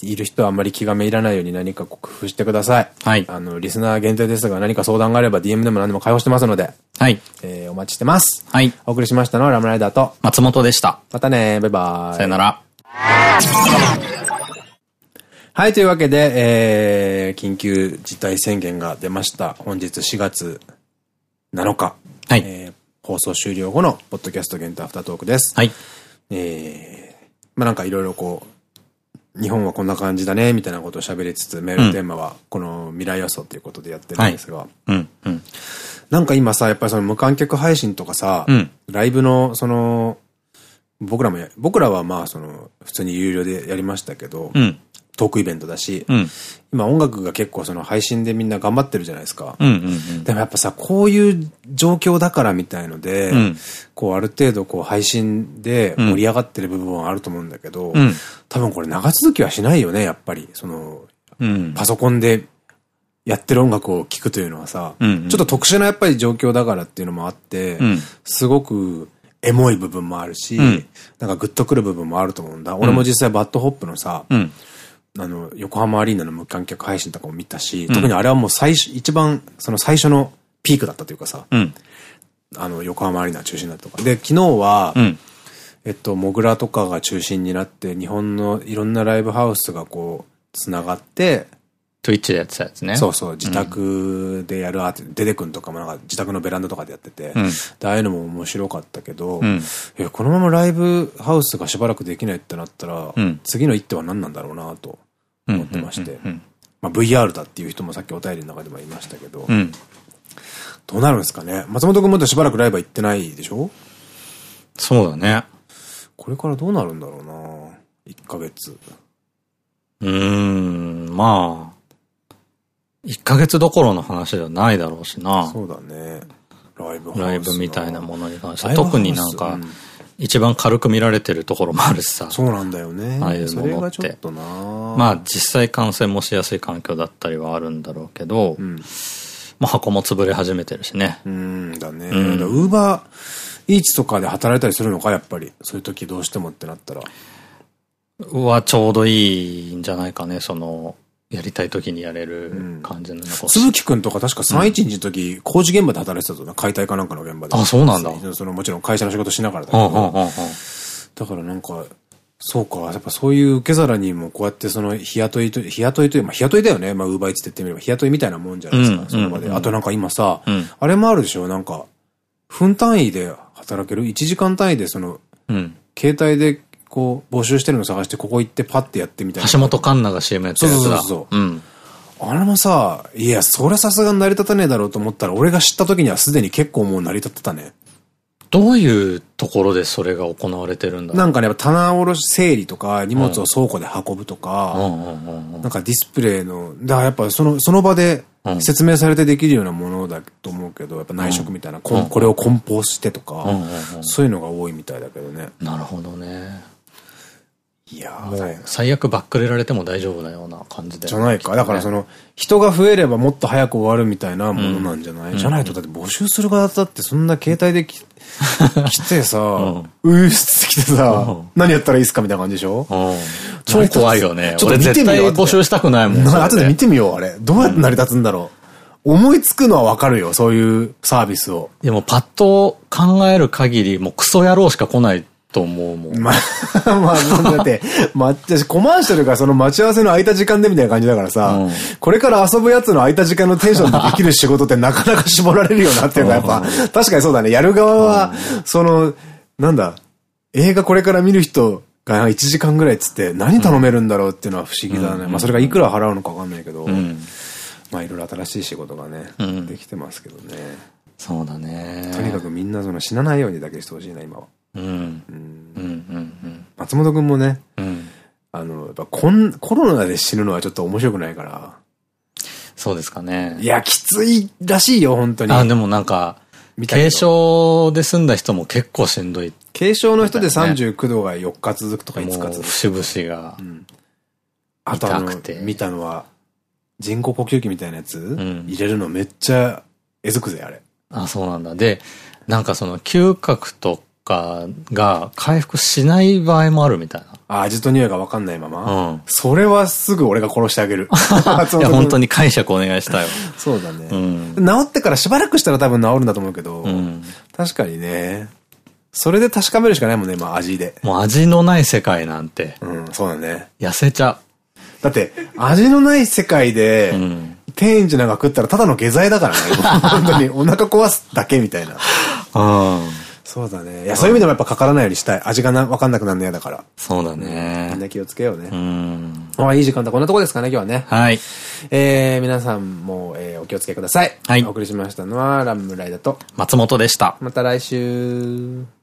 いる人はあんまり気がめいらないように何か工夫してください。はい。あの、リスナー限定ですが何か相談があれば DM でも何でも開放してますので。はい。えー、お待ちしてます。はい。お送りしましたのはラムライダーと松本でした。またねバイバイ。さよなら。はい、というわけで、えー、緊急事態宣言が出ました。本日4月7日。はい。えー、放送終了後のポッドキャスト限定アフタートークです。はい。えー、まあなんかいろいろこう、日本はこんな感じだね、みたいなことを喋りつつ、メールテーマは、この未来予想ということでやってるんですが。なんか今さ、やっぱりその無観客配信とかさ、うん、ライブの、その、僕らも僕らはまあ、その、普通に有料でやりましたけど、うん、トークイベントだし、うん、今音楽が結構その配信でみんな頑張ってるじゃないですか。でもやっぱさ、こういう状況だからみたいので、うん、こうある程度こう配信で盛り上がってる部分はあると思うんだけど、うん、多分これ長続きはしないよね、やっぱり。その、パソコンでやってる音楽を聴くというのはさ、ちょっと特殊なやっぱり状況だからっていうのもあって、すごくエモい部分もあるし、なんかグッとくる部分もあると思うんだ。俺も実際バッドホップのさ、あの、横浜アリーナの無観客配信とかも見たし、うん、特にあれはもう最初、一番、その最初のピークだったというかさ、うん、あの、横浜アリーナ中心だったとか。で、昨日は、うん、えっと、モグラとかが中心になって、日本のいろんなライブハウスがこう、つながって、トゥイッチでやってたやつね。そうそう、自宅でやるアーティスト、デデ君とかもなんか自宅のベランダとかでやってて、うん、ああいうのも面白かったけど、うん、このままライブハウスがしばらくできないってなったら、うん、次の一手は何なんだろうなと思ってまして、まあ VR だっていう人もさっきお便りの中でも言いましたけど、どうなるんですかね？松本君もしばらくライブは行ってないでしょ？そうだね。これからどうなるんだろうな？1ヶ月。うーん、まあ、1ヶ月どころの話ではないだろうしな。そうだね。ライブライブみたいなものに関して。特になんか、一番軽く見られてるところもあるしさ。そうなんだよね。ああいうものって。まあ実際感染もしやすい環境だったりはあるんだろうけど、うん、まあ箱も潰れ始めてるしね。うん、だね。ウーバーイーツとかで働いたりするのか、やっぱり。そういう時どうしてもってなったら。はちょうどいいんじゃないかね、その、やりたい時にやれる感じの、うん、鈴木くんとか確か311の時、うん、工事現場で働いてたぞ。な、解体かなんかの現場で。あ、そうなんだ。そのもちろん会社の仕事しながらだけど。だからなんか、そうか、やっぱそういう受け皿にもこうやってその日雇いと、日雇いという、まあ日雇いだよね。まあウーバーイツって言ってみれば。日雇いみたいなもんじゃないですか、その場で。あとなんか今さ、うん、あれもあるでしょ？なんか、分単位で働ける ?1 時間単位でその、うん、携帯でこう、募集してるの探して、ここ行ってパッてやってみたいな。橋本環奈が CM やってるやつだ。そうそうそう。うん。あれもさ、いや、それさすがに成り立たねえだろうと思ったら、俺が知った時にはすでに結構もう成り立ってたね。どういうところでそれが行われてるんだなんかね、棚卸し整理とか、荷物を倉庫で運ぶとか、なんかディスプレイの、だからやっぱその、その場で説明されてできるようなものだと思うけど、やっぱ内職みたいな、これを梱包してとか、そういうのが多いみたいだけどね。なるほどね。いやもう最悪バックれられても大丈夫なような感じで。じゃないか。だからその、人が増えればもっと早く終わるみたいなものなんじゃない、うん、じゃないと、だって募集する側だってそんな携帯でき *laughs* 来てさ、うーすって来てさ、何やったらいいっすかみたいな感じでしょ？超怖いよね。ちょっと見てみよう。募集したくないもん。後で見てみよう、あれ。どうやって成り立つんだろう。思いつくのはわかるよ、そういうサービスを。でもパッと考える限り、もうクソ野郎しか来ないと思うもん。*laughs* まあ、まあ、だって、ま、コマーシャルがその待ち合わせの空いた時間でみたいな感じだからさ、うん、これから遊ぶやつの空いた時間のテンションでできる仕事ってなかなか絞られるよなっていうか、やっぱ、確かにそうだね。やる側は、その、なんだ、映画これから見る人が1時間ぐらいっつって何頼めるんだろうっていうのは不思議だね。まあそれがいくら払うのかわかんないけど、うん、まあいろいろ新しい仕事がね、うん、できてますけどね。そうだね。とにかくみんなその死なないようにだけしてほしいな、今は。うん。松本くんもね、うん、あの、やっぱコンコロナで死ぬのはちょっと面白くないから。そうですかね。いや、きついらしいよ、本当に。あ、でもなんか、軽症で済んだ人も結構しんどい、軽症の人で39度が4日続くとか5日続く。節々が。うん、あとあの、見たのは、人工呼吸器みたいなやつ、うん、入れるのめっちゃえずくぜ、あれ。あ、そうなんだ。で、なんかその嗅覚とかが回復しない場合もあるみたいな。あ、味と匂いがわかんないままうん。それはすぐ俺が殺してあげる。*laughs* いや、本当に解釈お願いしたよ。*laughs* そうだね。うん、治ってからしばらくしたら多分治るんだと思うけど、うん、確かにね。それで確かめるしかないもんね、まあ味で。もう味のない世界なんて。うん、そうだね。痩せちゃう。だって、味のない世界で、うん、天一なんか食ったらただの下剤だからね。*laughs* 本当にお腹壊すだけみたいな。うん。そうだね。いや、そういう意味でもやっぱかからないようにしたい。味がな、わかんなくなるの嫌だから。そうだね。みんな気をつけようね。うん。まあ、いい時間だ。こんなとこですかね、今日はね。はい。えー、皆さんも、えー、お気をつけください。はい。お送りしましたのは、ラムライダと、松本でした。また来週。